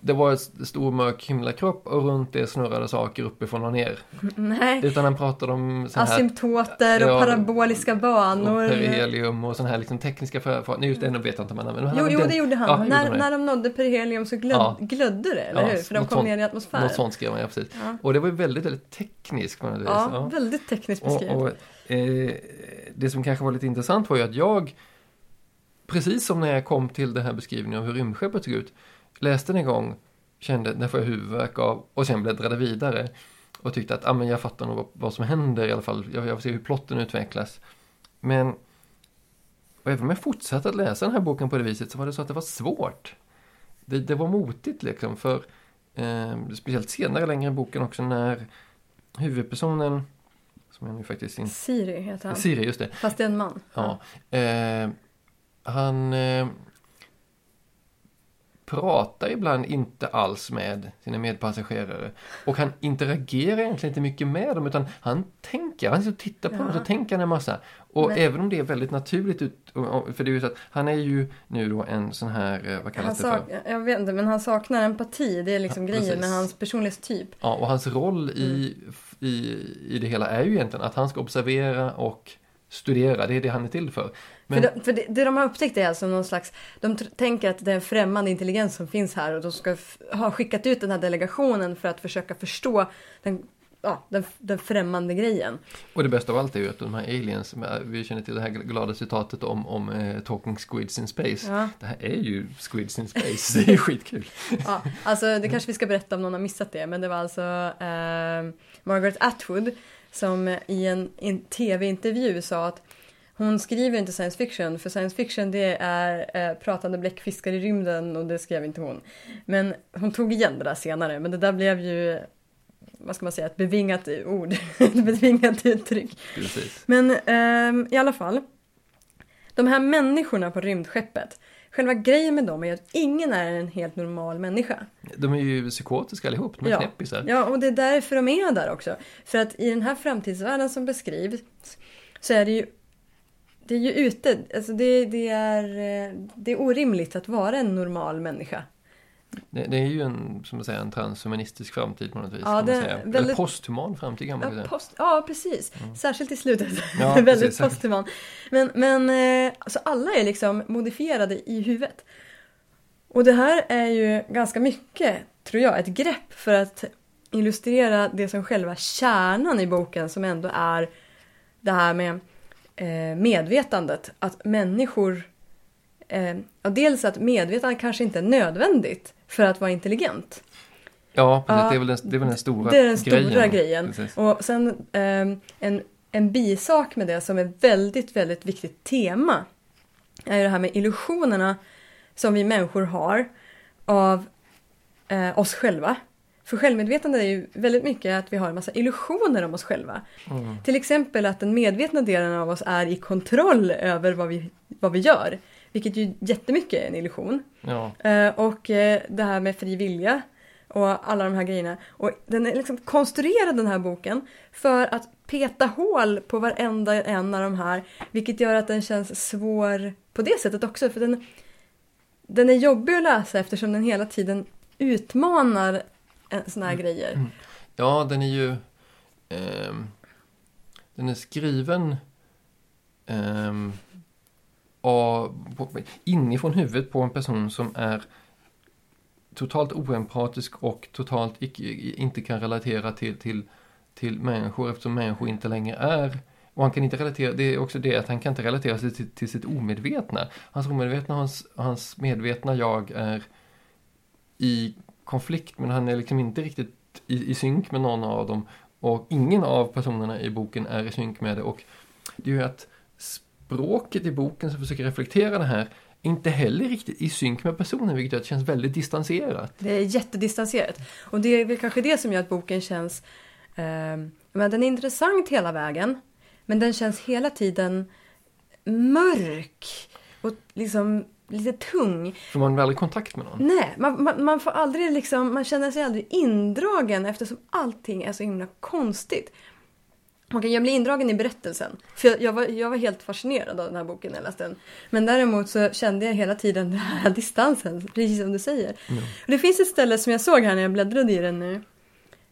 det var en stor mörk himlakropp och runt det snurrade saker uppifrån och ner. Nej. Utan han pratade om här Asymptoter och Ja, paraboliska och banor. perihelium och sån här liksom tekniska för, för Nej, just det, nu vet jag inte men han Jo, hade jo, den- det gjorde han. Ja, när, gjorde när de nådde perihelium så glöd, Ja. glödde det, eller hur? För de kom sånt- ner i atmosfären. Något sånt skrev han, ja precis. Och det var ju väldigt, väldigt tekniskt. Ja, Ja. väldigt tekniskt beskrivet. Och, och, eh, det som kanske var lite intressant var ju att jag, precis som när jag kom till den här beskrivningen av hur rymdskeppet såg ut, läste den en gång, kände den får jag huvudvärk av och sen bläddrade vidare och tyckte att ah, men jag fattar nog vad, vad som händer i alla fall. Jag, jag får se hur plotten utvecklas. Men och även om jag fortsatte att läsa den här boken på det viset så var det så att det var svårt. Det, det var motigt liksom för eh, speciellt senare längre i boken också när huvudpersonen som jag nu faktiskt inte... Siri heter han. Siri, just det. Fast det är en man. Ja. Eh, han eh, pratar ibland inte alls med sina medpassagerare. Och han interagerar egentligen inte mycket med dem utan han tänker, han sitter och tittar på Ja. dem och så tänker han en massa. Och Men- även om det är väldigt naturligt ut, för det är ju så att han är ju nu då en sån här, eh, vad Han kallas det sak, för? jag vet inte, men han saknar empati. Det är liksom Ja, grejen med hans personlighetstyp. Ja, och hans roll i, Mm. i, i det hela är ju egentligen att han ska observera och studera, det är det han är till för. Men, För, de, för det, det de har upptäckt är alltså någon slags, de tänker att det är en främmande intelligens som finns här och de ska ha skickat ut den här delegationen för att försöka förstå den, ja, den, den främmande grejen. Och det bästa av allt är ju att de här aliens, vi känner till det här glada citatet om, om eh, talking squids in space. Ja, Det här är ju squids in space, det är skitkul. ja, alltså det kanske vi ska berätta om någon har missat det, men det var alltså eh, Margaret Atwood som i en, en tv-intervju sa att hon skriver inte science fiction, för science fiction det är eh, pratande bläckfiskar i rymden och det skrev inte hon. Men hon tog igen det där senare, men det där blev ju, vad ska man säga, ett bevingat ord, ett bevingat uttryck. Precis. Men ehm, i alla fall, de här människorna på rymdskeppet, själva grejen med dem är att ingen är en helt normal människa. De är ju psykotiska allihop, de är Ja. knäppisar. Ja, och det är därför de är där också. För att i den här framtidsvärlden som beskrivs så är det ju det är ju ute, alltså det, det, är, eh, det är orimligt att vara en normal människa. Det, det är ju en, som man säger, en transhumanistisk framtid på något vis. Ja, kan det säga. väldigt- Eller posthuman framtid kan man Ja, säga. post, ja precis. Särskilt i slutet. Ja, väldigt precis. posthuman. Men, men alltså alla är liksom modifierade i huvudet. Och det här är ju ganska mycket, tror jag, ett grepp för att illustrera det som själva kärnan i boken som ändå är det här med eh, medvetandet. Att människor... Eh, dels att medvetandet kanske inte är nödvändigt för att vara intelligent. Ja, precis. Ja, det, är väl den, det är väl den stora Det är den stora grejen. grejen. Och sen ehm, en, en bisak med det som är väldigt, väldigt viktigt tema är ju det här med illusionerna som vi människor har av eh, oss själva. För självmedvetande är ju väldigt mycket att vi har en massa illusioner om oss själva. Mm. Till exempel att den medvetna delen av oss är i kontroll över vad vi, vad vi gör. Vilket ju jättemycket är en illusion. Ja, Eh, och eh, det här med fri vilja och alla de här grejerna. Och den är liksom konstruerad den här boken för att peta hål på varenda en av de här. Vilket gör att den känns svår på det sättet också. För den, den är jobbig att läsa eftersom den hela tiden utmanar sådana här grejer. ja den är ju... ehm, den är skriven um, av, på, inifrån huvudet på en person som är totalt oempatisk och totalt icke, inte kan relatera till, till, till människor eftersom människor inte längre är och han kan inte relatera, det är också det att han kan inte relatera sig till, till sitt omedvetna. Hans omedvetna och hans, hans medvetna jag är i konflikt men han är liksom inte riktigt i, i synk med någon av dem. Och ingen av personerna i boken är i synk med det. Och det är ju att språket i boken som försöker reflektera det här inte heller riktigt i synk med personen vilket gör att det känns väldigt distanserat. Det är jättedistanserat. Och det är väl kanske det som gör att boken känns... Eh, men den är intressant hela vägen. Men den känns hela tiden mörk. Och liksom lite tung. För man aldrig kontakt med någon. Nej, man, man, man får aldrig liksom... Man känner sig aldrig indragen eftersom allting är så himla konstigt. Okej, jag blir indragen i berättelsen. För jag, jag, var, jag var helt fascinerad av den här boken när jag läste den. Men däremot så kände jag hela tiden den här distansen, precis som du säger. Och det finns ett ställe som jag såg här när jag bläddrade i den nu.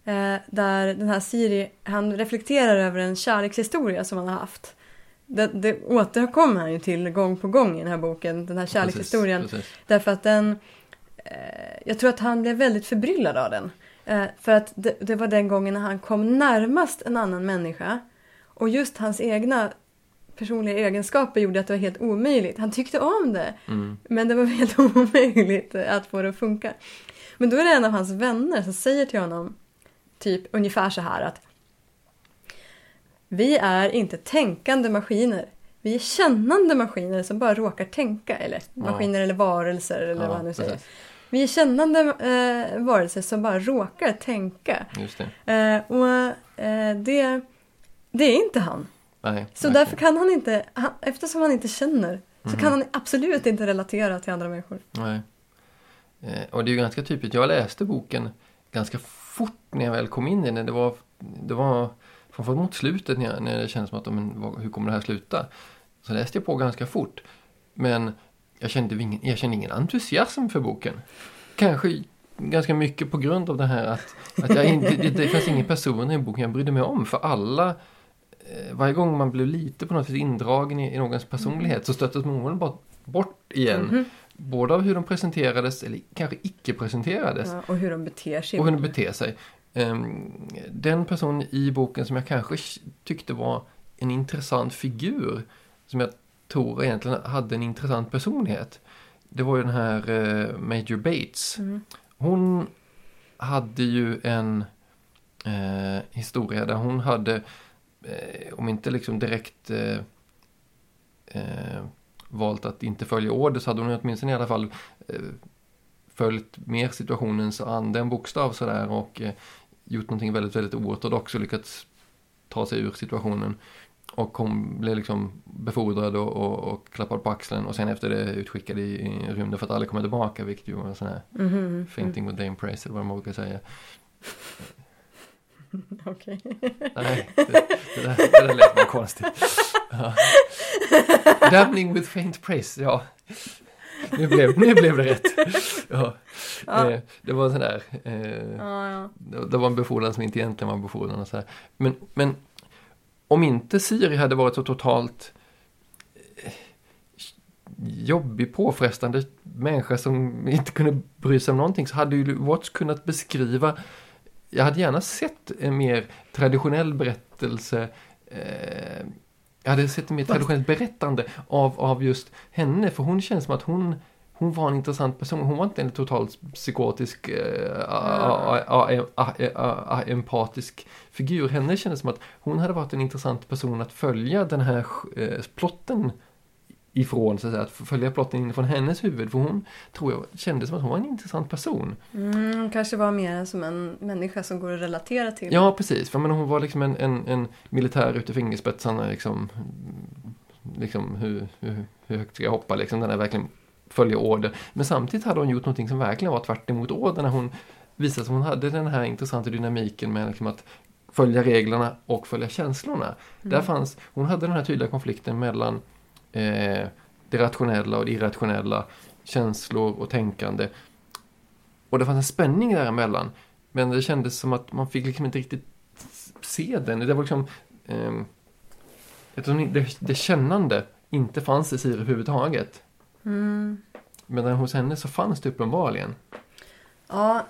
Eh, där den här Siri, han reflekterar över en kärlekshistoria som han har haft. Det, det återkommer han ju till gång på gång i den här boken, den här kärlekshistorien. Precis, precis. Därför att den... Eh, jag tror att han blev väldigt förbryllad av den. Eh, för att det, det var den gången när han kom närmast en annan människa. Och just hans egna personliga egenskaper gjorde att det var helt omöjligt. Han tyckte om det, Mm. men det var helt omöjligt att få det att funka. Men då är det en av hans vänner som säger till honom typ ungefär så här att Vi är inte tänkande maskiner. Vi är kännande maskiner som bara råkar tänka. Eller Ja. maskiner eller varelser eller Ja, vad han nu säger. precis. Vi är kännande eh, varelser som bara råkar tänka. Just det. Eh, och eh, det, det är inte han. Nej, Så verkligen. därför kan han inte, han, eftersom han inte känner, så Mhm. kan han absolut inte relatera till andra människor. Nej. Eh, och det är ju ganska typiskt. Jag läste boken ganska fort när jag väl kom in i den. Det var, det var framförallt mot slutet när, jag, när det kändes som att men, hur kommer det här sluta? Så läste jag på ganska fort. Men jag kände ingen, jag kände ingen entusiasm för boken. Kanske ganska mycket på grund av det här att, att jag inte, det, det fanns ingen personer i boken jag brydde mig om. För alla eh, varje gång man blev lite på något sätt indragen i, i någons personlighet så stöttes man omedelbart bort igen. Mhm. Både av hur de presenterades eller kanske icke presenterades Ja, och hur de beter sig. och hur de beter sig. Ehm, Den person i boken som jag kanske tyckte var en intressant figur som jag tror egentligen hade en intressant personlighet. Det var ju den här eh, Major Bates. Mm. Hon hade ju en eh, historia där hon hade, eh, om inte liksom direkt eh, eh, valt att inte följa order så hade hon åtminstone i alla fall eh, följt mer situationens ande än bokstav sådär och gjort någonting väldigt, väldigt oortodoxt och lyckats ta sig ur situationen. Och hon blev liksom befordrad och, och, och klappad på axeln och sen efter det utskickad i, i rymden för att aldrig komma tillbaka vilket ju var en sån här Mhm. fainting with Dame Praise eller vad man brukar säga. Okej. Nej, det, det, där, det där lät bara konstigt. Ja. Dabbling with faint praise, ja. Nu, blev, nu blev det rätt. Ja. Ja. Eh, det var en sån där, eh, Ja, det var en befordran som inte egentligen var en befordran. Och så här. Men, men om inte Siri hade varit så totalt eh, jobbig, påfrestande människa som inte kunde bry sig om någonting så hade ju Watts kunnat beskriva jag hade gärna sett en mer traditionell berättelse eh, jag hade sett mer traditionellt berättande av, av just henne för hon känns som att hon hon var en intressant person. Hon var inte en totalt psykotisk, eh, empatisk figur. Henne kändes som att hon hade varit en intressant person att följa den här eh, plotten ifrån, så att säga. Att följa plotten inifrån hennes huvud. För hon, tror jag, kände som att hon var en intressant person. Mm, kanske var mer som en människa som går att relatera till. Ja, precis. För menar, hon var liksom en, en, en militär ute i fingerspetsarna. Liksom, liksom hur, hur, hur högt ska jag hoppa? Liksom, den är verkligen följa order. Men samtidigt hade hon gjort någonting som verkligen var tvärt emot order när hon visade att hon hade den här intressanta dynamiken med liksom att följa reglerna och följa känslorna. Där fanns, hon hade den här tydliga konflikten mellan eh, det rationella och det irrationella, känslor och tänkande. Och det fanns en spänning däremellan. Men det kändes som att man fick liksom inte riktigt se den. Det var liksom... Eh, det, det kännande inte fanns i Siri överhuvudtaget. Mm. Men hos henne så fanns det uppenbarligen. Ja,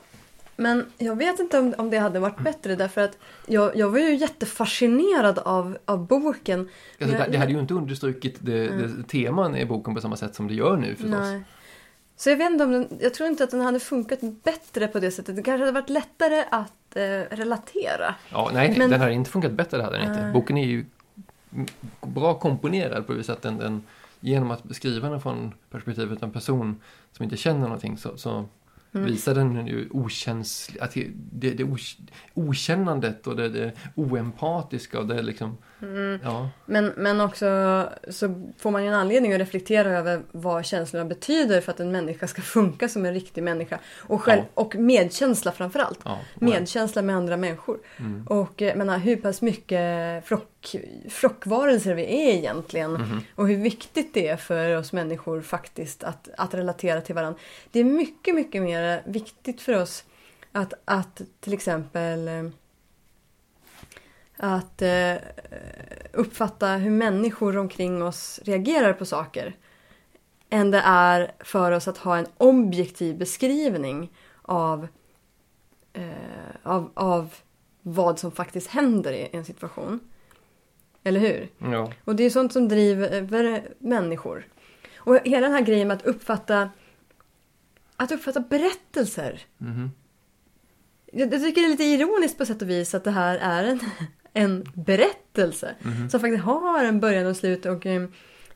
men jag vet inte om, om det hade varit bättre därför att jag, jag var ju jättefascinerad av, av boken. Alltså, Jag- det, hade ju inte understrukit det, det teman i boken på samma sätt som det gör nu förstås. Nej. Så jag vet inte om den, jag tror inte att den hade funkat bättre på det sättet. Det kanske hade varit lättare att eh, relatera. Ja, nej, Men- den hade inte funkat bättre, hade den inte. Nej. Boken är ju bra komponerad på det viset att den, den genom att beskriva den från perspektivet av en person som inte känner någonting så, så Mm. visar den okänslig, att det, det, det okännandet och det, det oempatiska och det liksom, Mm. ja. Men, men också så får man ju en anledning att reflektera över vad känslorna betyder för att en människa ska funka som en riktig människa. Och, själv, Ja. och medkänsla framförallt. ja Medkänsla med andra människor. Mm. Och eh, menar, hur pass mycket flock, flockvarelser vi är egentligen. Mhm. Och hur viktigt det är för oss människor faktiskt att, att relatera till varandra. Det är mycket, mycket mer viktigt för oss att, att till exempel eh, att eh, uppfatta hur människor omkring oss reagerar på saker. Än det är för oss att ha en objektiv beskrivning av, eh, av, av vad som faktiskt händer i en situation. Eller hur? Ja. Och det är sånt som driver människor. Och hela den här grejen med att uppfatta att uppfatta berättelser. Mhm. Jag, jag tycker det är lite ironiskt på sätt och vis att det här är en, en berättelse. Mhm. Som faktiskt har en början och slut och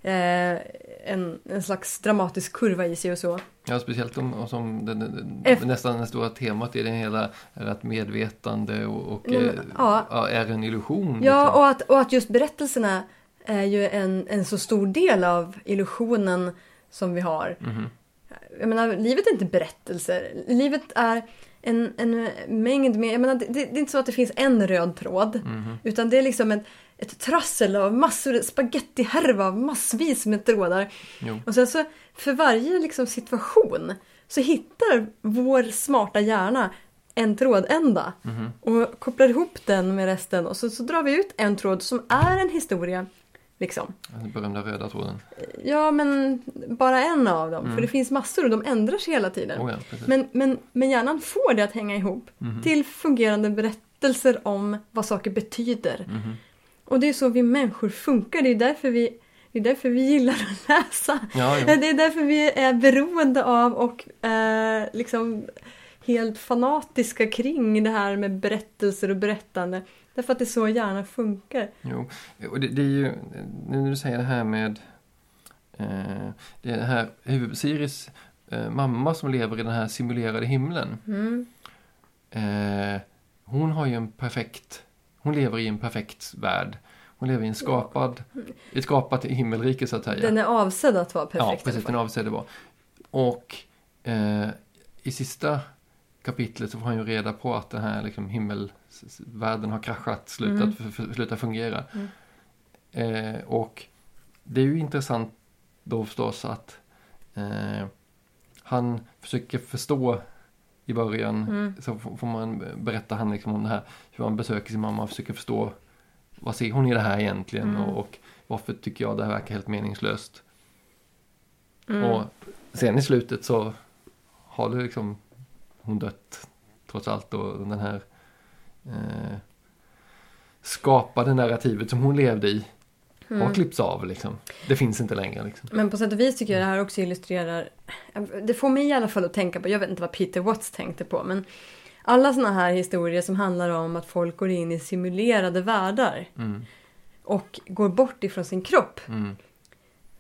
eh, en, en slags dramatisk kurva i sig och så. Ja, speciellt om, och som den, den, nästan det stora temat i det hela är att medvetande och, och men, eh, ja. ja, är en illusion. Ja, liksom. och att, och att just berättelserna är ju en, en så stor del av illusionen som vi har. Mhm. Jag menar, livet är inte berättelser. Livet är en, en mängd med... Jag menar, det, det är inte så att det finns en röd tråd. Mhm. Utan det är liksom ett, ett trassel av massor, spagettihärva av massvis med trådar. Jo. Och sen så för varje liksom situation så hittar vår smarta hjärna en trådända. Mhm. Och kopplar ihop den med resten och så, så drar vi ut en tråd som är en historia. Liksom. Den berömda röda tråden. Ja, men bara en av dem. För det finns massor och de ändrar sig hela tiden. Oh ja. Men, men, men hjärnan får det att hänga ihop Mhm. till fungerande berättelser om vad saker betyder. Och det är så vi människor funkar. Det är därför vi, det är därför vi gillar att läsa. Ja. Det är därför vi är beroende av och eh, liksom helt fanatiska kring det här med berättelser och berättande. Därför att det är så hjärnan funkar. Jo, och det, det är ju, nu när du säger det här med eh, det är det här Siris eh, mamma som lever i den här simulerade himlen. Mm. Eh, hon har ju en perfekt, hon lever i en perfekt värld. Hon lever i en skapad, ett skapat himmelrike så att säga. Den är avsedd att vara perfekt. ja, precis, den avsedde vara. Och eh, i sista kapitlet så får han ju reda på att den här liksom, himmelsvärlden har kraschat, slutat, Mm. slutat fungera. Mm. Eh, och det är ju intressant då förstås att eh, han försöker förstå i början. Mm. Så får man berätta han liksom om det här. Hur han besöker sin mamma och försöker förstå. Vad ser hon i det här egentligen? Mm. Och, och varför tycker jag det här verkar helt meningslöst? Mm. Och sen i slutet så har det liksom hon dött trots allt och den här eh, skapade narrativet som hon levde i har Mm. klippts av liksom. Det finns inte längre liksom. Men på sätt och vis tycker jag det här också illustrerar, det får mig i alla fall att tänka på, jag vet inte vad Peter Watts tänkte på, men alla såna här historier som handlar om att folk går in i simulerade världar Mm, och går bort ifrån sin kropp. mm,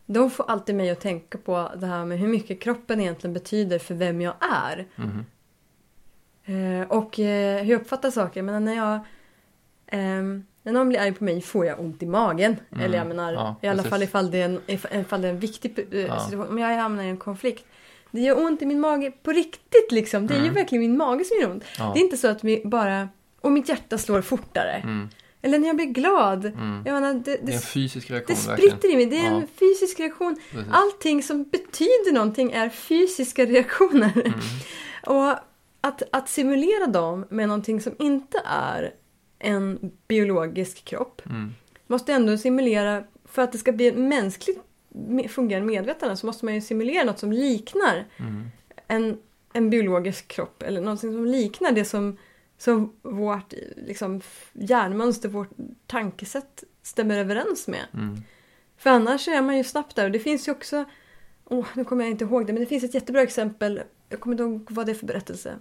De får alltid mig att tänka på det här med hur mycket kroppen egentligen betyder för vem jag är. mhm, Eh, och eh, hur jag uppfattar saker. Men när jag... ehm, när någon blir arg på mig får jag ont i magen. Mm, Eller jag menar, ja, i alla precis. fall ifall det är en, if- ifall det är en viktig eh, Ja. situation. Om jag hamnar i en konflikt. Det gör ont i min mage på riktigt liksom. Det är ju Mm. verkligen min mage som gör ont. ja, Det är inte så att vi bara... Och mitt hjärta slår fortare. mm, Eller när jag blir glad. mm. Jag menar, det, Det är en det, fysisk reaktion det spritter i mig. Det är en Ja. fysisk reaktion. Precis. Allting som betyder någonting är fysiska reaktioner. Mm, Och att, att simulera dem med någonting som inte är en biologisk kropp. Mm, måste ändå simulera, för att det ska bli ett mänskligt fungerande medvetande så måste man ju simulera något som liknar mm, en, en biologisk kropp eller någonting som liknar det som, som vårt liksom, hjärnmönster, vårt tankesätt stämmer överens med. mm, För annars är man ju snabbt där. Och det finns ju också, åh, nu kommer jag inte ihåg det, men det finns ett jättebra exempel, jag kommer inte ihåg vad det är för berättelse.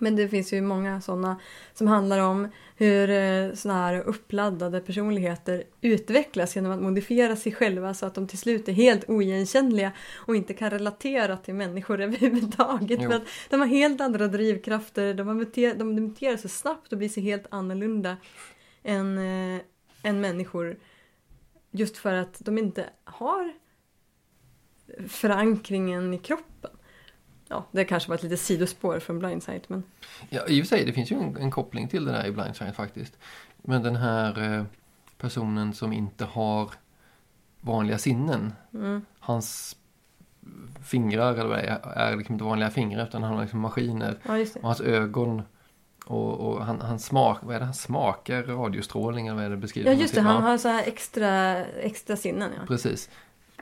Men det finns ju många sådana som handlar om hur eh, såna här uppladdade personligheter utvecklas genom att modifiera sig själva så att de till slut är helt oigenkännliga och inte kan relatera till människor överhuvudtaget. För att de har helt andra drivkrafter, de, muter, de muterar så snabbt och blir så helt annorlunda än, eh, än människor. Just för att de inte har förankringen i kroppen. Ja, det kanske var ett litet sidospår från Blindsight men... Ja, i och för sig, det finns ju en, en koppling till det där i Blindside faktiskt. Men den här eh, personen som inte har vanliga sinnen. Mm. Hans fingrar eller vad det är, är liksom inte vanliga fingrar utan han har liksom maskiner. Ja. Och hans ögon och, och han, han smak, vad är det han smakar? Radiostrålning eller vad är det beskrivet? Ja, just det. Han har så här extra, extra sinnen, ja. Precis.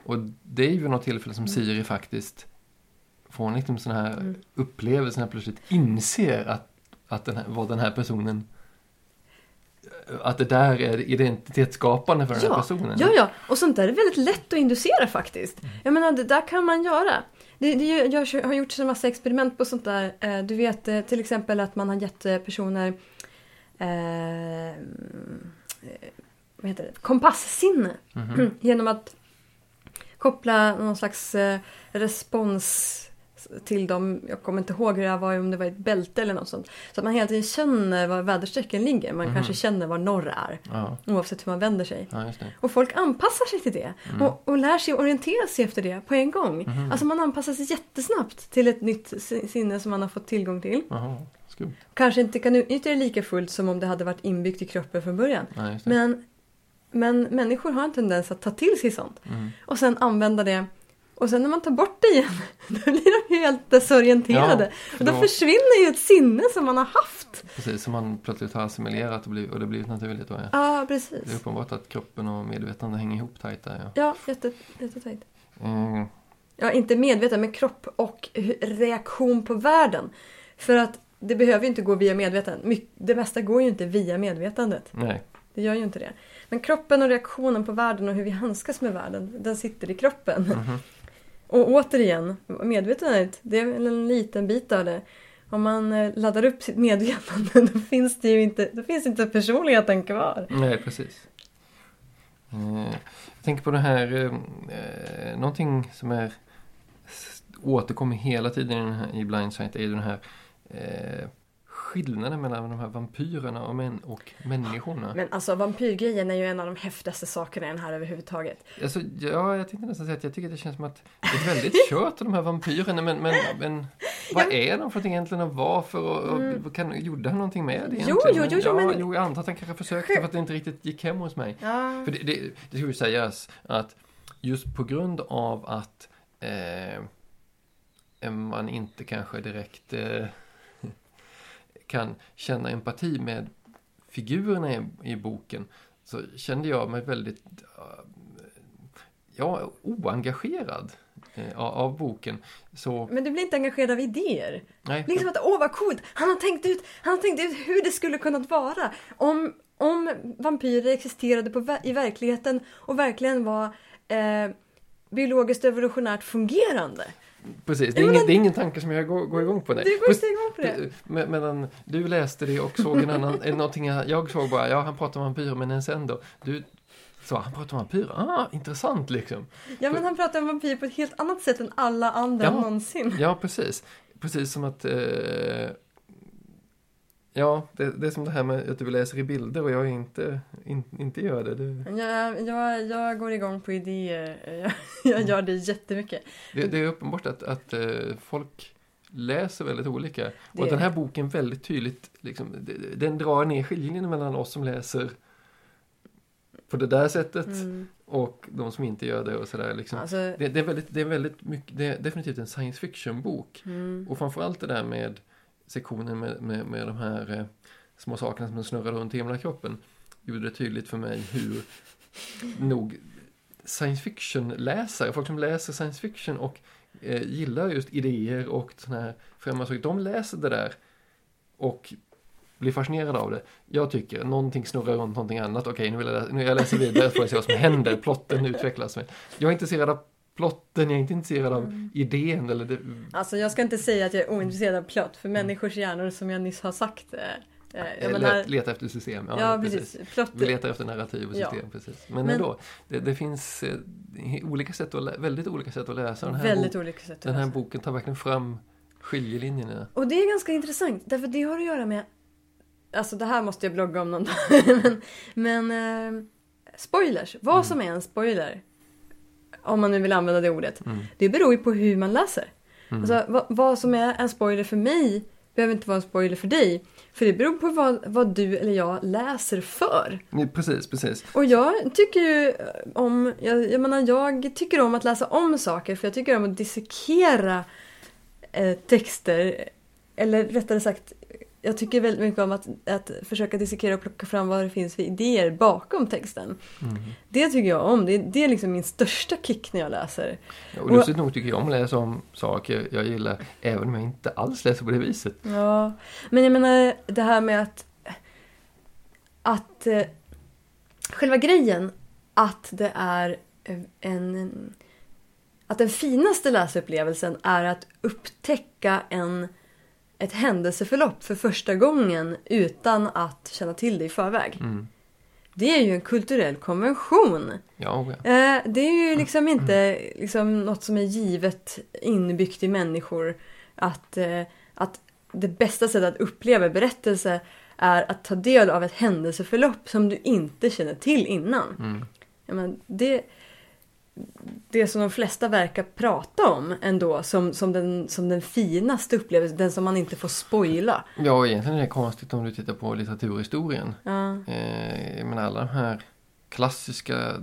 Och det är ju något tillfälle som Siri faktiskt från liksom sån här Mm. upplevelsen plötsligt inser att, att den här, vad den här personen att det där är identitetsskapande för den här personen. Ja, ja. Och sånt där är väldigt lätt att inducera faktiskt. Jag menar, det där kan man göra. Det, det görs, har gjorts en massa experiment på sånt där. Eh, Du vet eh, till exempel att man har gett eh, personer eh, vad heter det? kompasssinne. Mhm. Genom att koppla någon slags respons till dem. Jag kommer inte ihåg hur det var, om det var ett bälte eller något sånt. Så att man hela tiden känner var väderstrecken ligger. Man Mhm. kanske känner var norr är. Ja, Oavsett hur man vänder sig. ja. Och folk anpassar sig till det. Mm. Och, och lär sig orientera sig efter det på en gång. Mhm. Alltså man anpassar sig jättesnabbt till ett nytt si- sinne som man har fått tillgång till. Skumt. Kanske inte kan utnyttja det lika fullt som om det hade varit inbyggt i kroppen från början. Ja. Men, men människor har en tendens att ta till sig sånt. Mm. Och sen använda det. Och sen när man tar bort det igen, då blir de ju helt desorienterade. Ja, och då då- försvinner ju ett sinne som man har haft. Precis, som man plötsligt har assimilerat och, blivit, och det blivit naturligt. Då, ja. Ja, Det är precis. uppenbart att kroppen och medvetande hänger ihop tajt där. Ja. Ja, jätte, jättetajt. Mm. Ja, inte medveten, men kropp och reaktion på världen. För att det behöver ju inte gå via medvetandet. Det mesta går ju inte via medvetandet. Nej. Det gör ju inte det. Men kroppen och reaktionen på världen och hur vi handskas med världen, den sitter i kroppen. Mhm. Och återigen, medvetandet, det är en liten bit av det. Om man eh, laddar upp sitt medvetande, då finns det ju inte, då finns inte personligheten kvar. Nej, precis. Eh, jag tänker på det här, eh, någonting som är återkommer hela tiden i, den här, i Blindsight är ju den här eh, skillnaden mellan de här vampyrerna och, män, och människorna. Men alltså vampyrgrejen är ju en av de häftigaste sakerna i den här överhuvudtaget. Alltså, ja, jag tänkte nästan säga att jag tycker att det känns som att det är väldigt kört av de här vampyrerna, men, men, men vad är de för någonting egentligen och varför? Och, och, Mm. kan, gjorde han någonting med det Jo, egentligen? jo, jo, jo, ja, men- jo, jag antar att han kanske försökte för att det inte riktigt gick hem hos mig. Ja. För det, det, det ska ju sägas att just på grund av att eh, man inte kanske direkt eh, kan känna empati med figurerna i, i boken så kände jag mig väldigt ja, oengagerad eh, av, av, boken. Så... Men du blir inte engagerad av idéer? Nej. Liksom att åh vad coolt! Han har tänkt ut, han har tänkt ut hur det skulle kunnat vara. Om, om vampyrer existerade på, i verkligheten och verkligen var eh, biologiskt evolutionärt fungerande. Precis, det är, ingen, det är ingen tanke som jag går, går igång på. Det. Du går inte igång på det. Med, medan du läste det och såg en annan, någonting jag såg bara, ja han pratar om vampyrer men ens ändå. Du, så han pratar om vampyrer, ah intressant liksom. Ja men han pratar om vampyrer på ett helt annat sätt än alla andra ja, någonsin. Ja precis, precis som att eh, Ja, det, det, är som det här med att du läser i bilder och jag inte, in, inte gör det. det... Jag, jag, jag går igång på idéer. Jag, jag gör det jättemycket. Det, det är uppenbart att, att uh, folk läser väldigt olika. Det... Och den här boken väldigt tydligt, liksom, den drar ner skiljelinjen mellan oss som läser på det där sättet mm. och de som inte gör det och sådär. Liksom. Alltså... Det, det, är väldigt, det är väldigt mycket, det är definitivt en science fiction bok. Mm. Och framförallt det där med sektionen med, med, med de här eh, små sakerna som snurrar runt i hela kroppen, gjorde det tydligt för mig hur nog science fiction-läsare, folk som läser science fiction och eh, gillar just idéer och sådana här främmande saker, de läser det där och blir fascinerade av det. Jag tycker någonting snurrar runt någonting annat. Okej, nu vill jag läsa, nu jag läser vidare för att se vad som händer. Plotten utvecklas. Jag är intresserad av plotten, jag är inte intresserad av mm. idén eller det. Alltså jag ska inte säga att jag är ointresserad av plott, för mm. människors hjärnor som jag nyss har sagt eh, jag menar, leta efter system, ja, ja precis. precis. Vi letar efter narrativ och system, ja. precis. Men, Men ändå, det, det finns eh, olika sätt att, väldigt olika sätt att läsa den här, väldigt bo olika sätt den här boken. tar verkligen fram skiljelinjerna. Och det är ganska intressant, därför det har att göra med Alltså det här måste jag blogga om någon dag. men, men eh, spoilers, vad mm. som är en spoiler om man nu vill använda det ordet. Mm. Det beror ju på hur man läser. Mm. Alltså, vad, vad, som är en spoiler för mig behöver inte vara en spoiler för dig. För det beror på vad, vad du eller jag läser för. Precis, precis. Och jag tycker ju om, jag, jag menar jag tycker om att läsa om saker för jag tycker om att dissekera eh, texter. Eller rättare sagt jag tycker väldigt mycket om att, att försöka dissekera och plocka fram vad det finns för idéer bakom texten. Mm. Det tycker jag om. Det, det är liksom min största kick när jag läser. Ja, och lustigt nog tycker jag om att läsa om saker jag gillar även om jag inte alls läser på det viset. Ja, men jag menar det här med att att eh, själva grejen att det är en att den finaste läsupplevelsen är att upptäcka en ett händelseförlopp för första gången utan att känna till det i förväg. Mm. Det är ju en kulturell konvention. Ja, ja. Eh, det är ju liksom inte liksom något som är givet inbyggt i människor. Att, eh, att det bästa sättet att uppleva berättelse är att ta del av ett händelseförlopp som du inte känner till innan. Mm. Ja, men det, det som de flesta verkar prata om ändå som, som, den, som den finaste upplevelsen, den som man inte får spoila. Ja, egentligen är det konstigt om du tittar på litteraturhistorien. Ja. Eh, men alla de här klassiska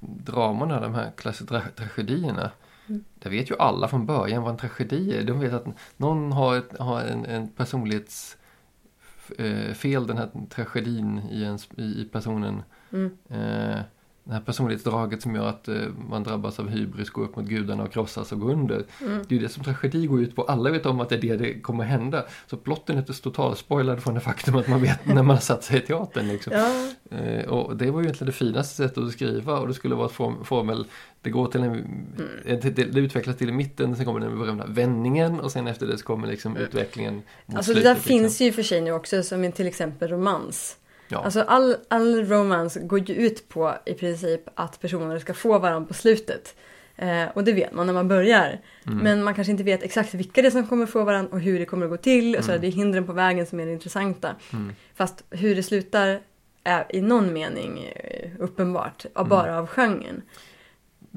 dramorna, de här klassiska tra tragedierna. Mm. Det vet ju alla från början vad en tragedi är. De vet att någon har, ett, har en, en personlighetsfel, eh, den här tragedin i, ens, i personen. Mm. Eh, det här personlighetsdraget som gör att eh, man drabbas av hybris, går upp mot gudarna och krossas och går under. Mm. Det är ju det som tragedi går ut på. Alla vet om att det är det det kommer hända. Så plotten är totalspoilad från det faktum att man vet när man har satt sig i teatern. Liksom. Ja. Eh, och det var ju egentligen det finaste sättet att skriva och det skulle vara ett form, formel det går till en, mm. det, det, utvecklas till i mitten, sen kommer den berömda vändningen och sen efter det så kommer liksom mm. utvecklingen Alltså slutet, det där liksom. finns ju för sig nu också som till exempel romans. Ja. Alltså all, all romance går ju ut på i princip att personer ska få varandra på slutet. Eh, och det vet man när man börjar. Mm. Men man kanske inte vet exakt vilka det är som kommer få varandra och hur det kommer att gå till. Mm. Och så är det hindren på vägen som är det intressanta. Mm. Fast hur det slutar är i någon mening eh, uppenbart, mm. bara av genren.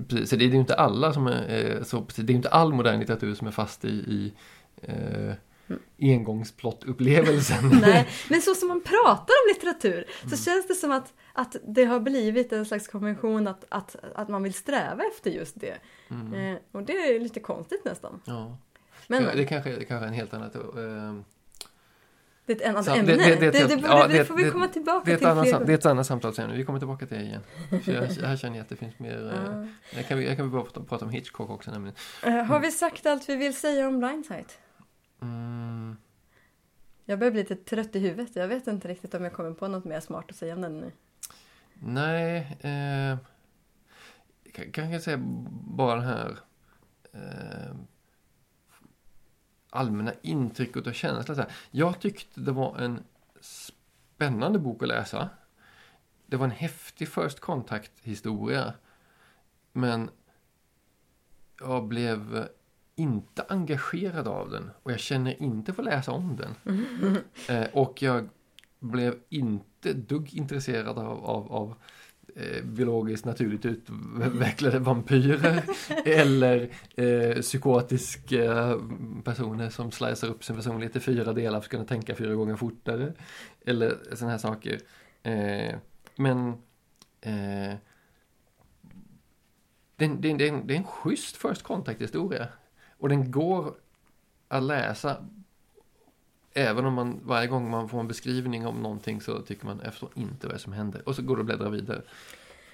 Precis, så det är ju inte alla som är eh, så, det är inte all modern litteratur som är fast i, i eh, engångsplottupplevelsen. Nej, men så som man pratar om litteratur så mm. känns det som att, att det har blivit en slags konvention att, att, att man vill sträva efter just det. Mm. Eh, och det är lite konstigt nästan. Ja. Men, det kanske det kanske är en helt annat... eh, det är ett annat ämne. det- det- det det, det, ja, det, får vi komma tillbaka det, till annat, fler det är ett annat samtalsämne. Vi kommer tillbaka till det igen. För jag, här känner jag att det finns mer... Ja. Jag kan, jag kan bara prata, om Hitchcock också nämligen. Eh, har vi sagt allt vi vill säga om Blindsight? Mm, Jag börjar bli lite trött i huvudet. Jag vet inte riktigt om jag kommer på något mer smart att säga om den nu. nej, eh, kan, kan jag säga bara den här eh, allmänna intrycket och känslan. Så här. Jag tyckte det var en spännande bok att läsa. Det var en häftig First Contact-historia. Men jag blev inte engagerad av den och jag känner inte för att läsa om den. Eh, och jag blev inte dugg intresserad av, av, av eh, biologiskt naturligt utvecklade vampyrer eller eh, psykotiska personer som slicear upp sin personlighet i fyra delar för att kunna tänka fyra gånger fortare. Eller sådana här saker. Eh, men eh, det, är en- det, det, det är en schysst First Contact-historia. Och den går att läsa Även om man varje gång man får en beskrivning om någonting så tycker man jag förstår inte vad som händer. Och så går det att bläddra vidare.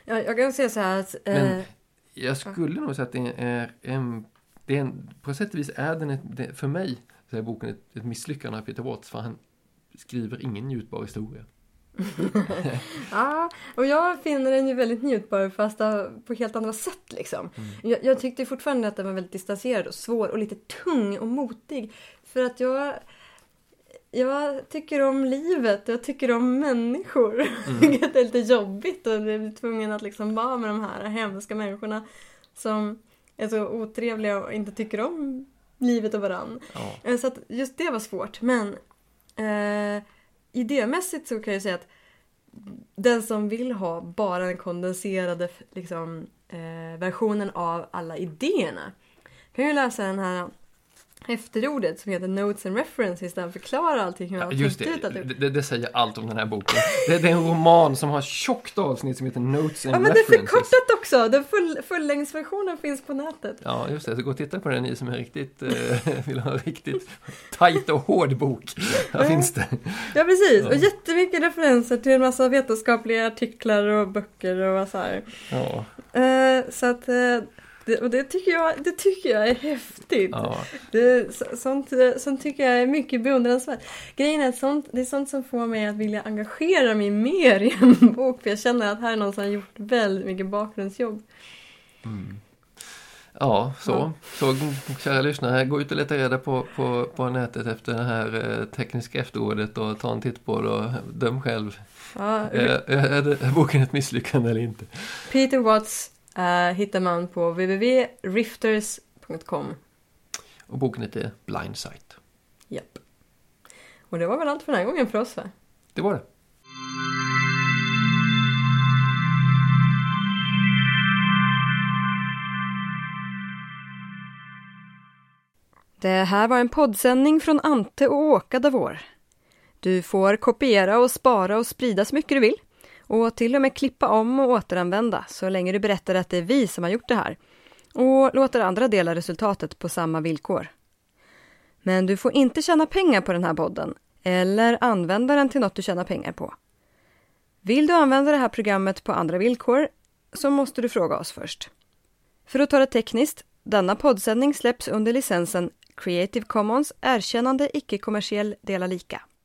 Ja, jag kan säga så här att... Men- eh, Jag skulle nog säga att det är en, det är en på sätt och vis är den ett, det, för mig så är boken ett, ett misslyckande av Peter Watts för han skriver ingen njutbar historia. Ja, och jag finner den ju väldigt njutbar fast på helt andra sätt liksom. Mm. Jag, jag tyckte fortfarande att den var väldigt distanserad och svår och lite tung och motig. För att jag... Jag tycker om livet, jag tycker om människor. Mm. Vilket är lite jobbigt och bli tvungen att liksom vara med de här hemska människorna som är så otrevliga och inte tycker om livet och varann. Ja. Eh, Så att just det var svårt. Men eh, idémässigt så kan jag säga att den som vill ha bara den kondenserade liksom, eh, versionen av alla idéerna kan ju läsa den här efterordet som heter Notes and References där han förklarar allting hur han Ja, just det. ut allting. Det, det, det säger allt om den här boken. Det, det är en roman som har tjockt avsnitt som heter Notes and Ja men det är References. förkortat också! Den full, fullängdsversionen finns på nätet. Ja, just det. Så gå och titta på den ni som är riktigt, eh, vill ha en riktigt tajt och hård bok. Här Ja. finns det. Ja precis! Ja. Och jättemycket referenser till en massa vetenskapliga artiklar och böcker och så här. Ja, Eh, så att eh, det, och det, tycker jag, det tycker jag är häftigt. ja. Det, så, sånt, eh, sånt tycker jag är mycket beundransvärt. Grejen är att sånt, det är sånt som får mig att vilja engagera mig mer i en bok. För jag känner att här är någon som har gjort väldigt mycket bakgrundsjobb. Mm. Ja, så. Ja. Så kära lyssnare, gå ut och leta reda på, på, på nätet efter det här eh, tekniska efterordet och ta en titt på det och döm själv. Ja, Eh, är, det, är boken ett misslyckande eller inte? Peter Watts eh, hittar man på www.rifters.com. Och boken heter Blindsight. Japp. Och det var väl allt för den här gången för oss va? Det var det. Det här var en poddsändning från Ante och Åka Davor. Du får kopiera och spara och sprida så mycket du vill. Och till och med klippa om och återanvända så länge du berättar att det är vi som har gjort det här. Och låter andra dela resultatet på samma villkor. Men du får inte tjäna pengar på den här podden eller använda den till något du tjänar pengar på. Vill du använda det här programmet på andra villkor så måste du fråga oss först. För att ta det tekniskt, denna poddsändning släpps under licensen Creative Commons erkännande icke-kommersiell dela lika.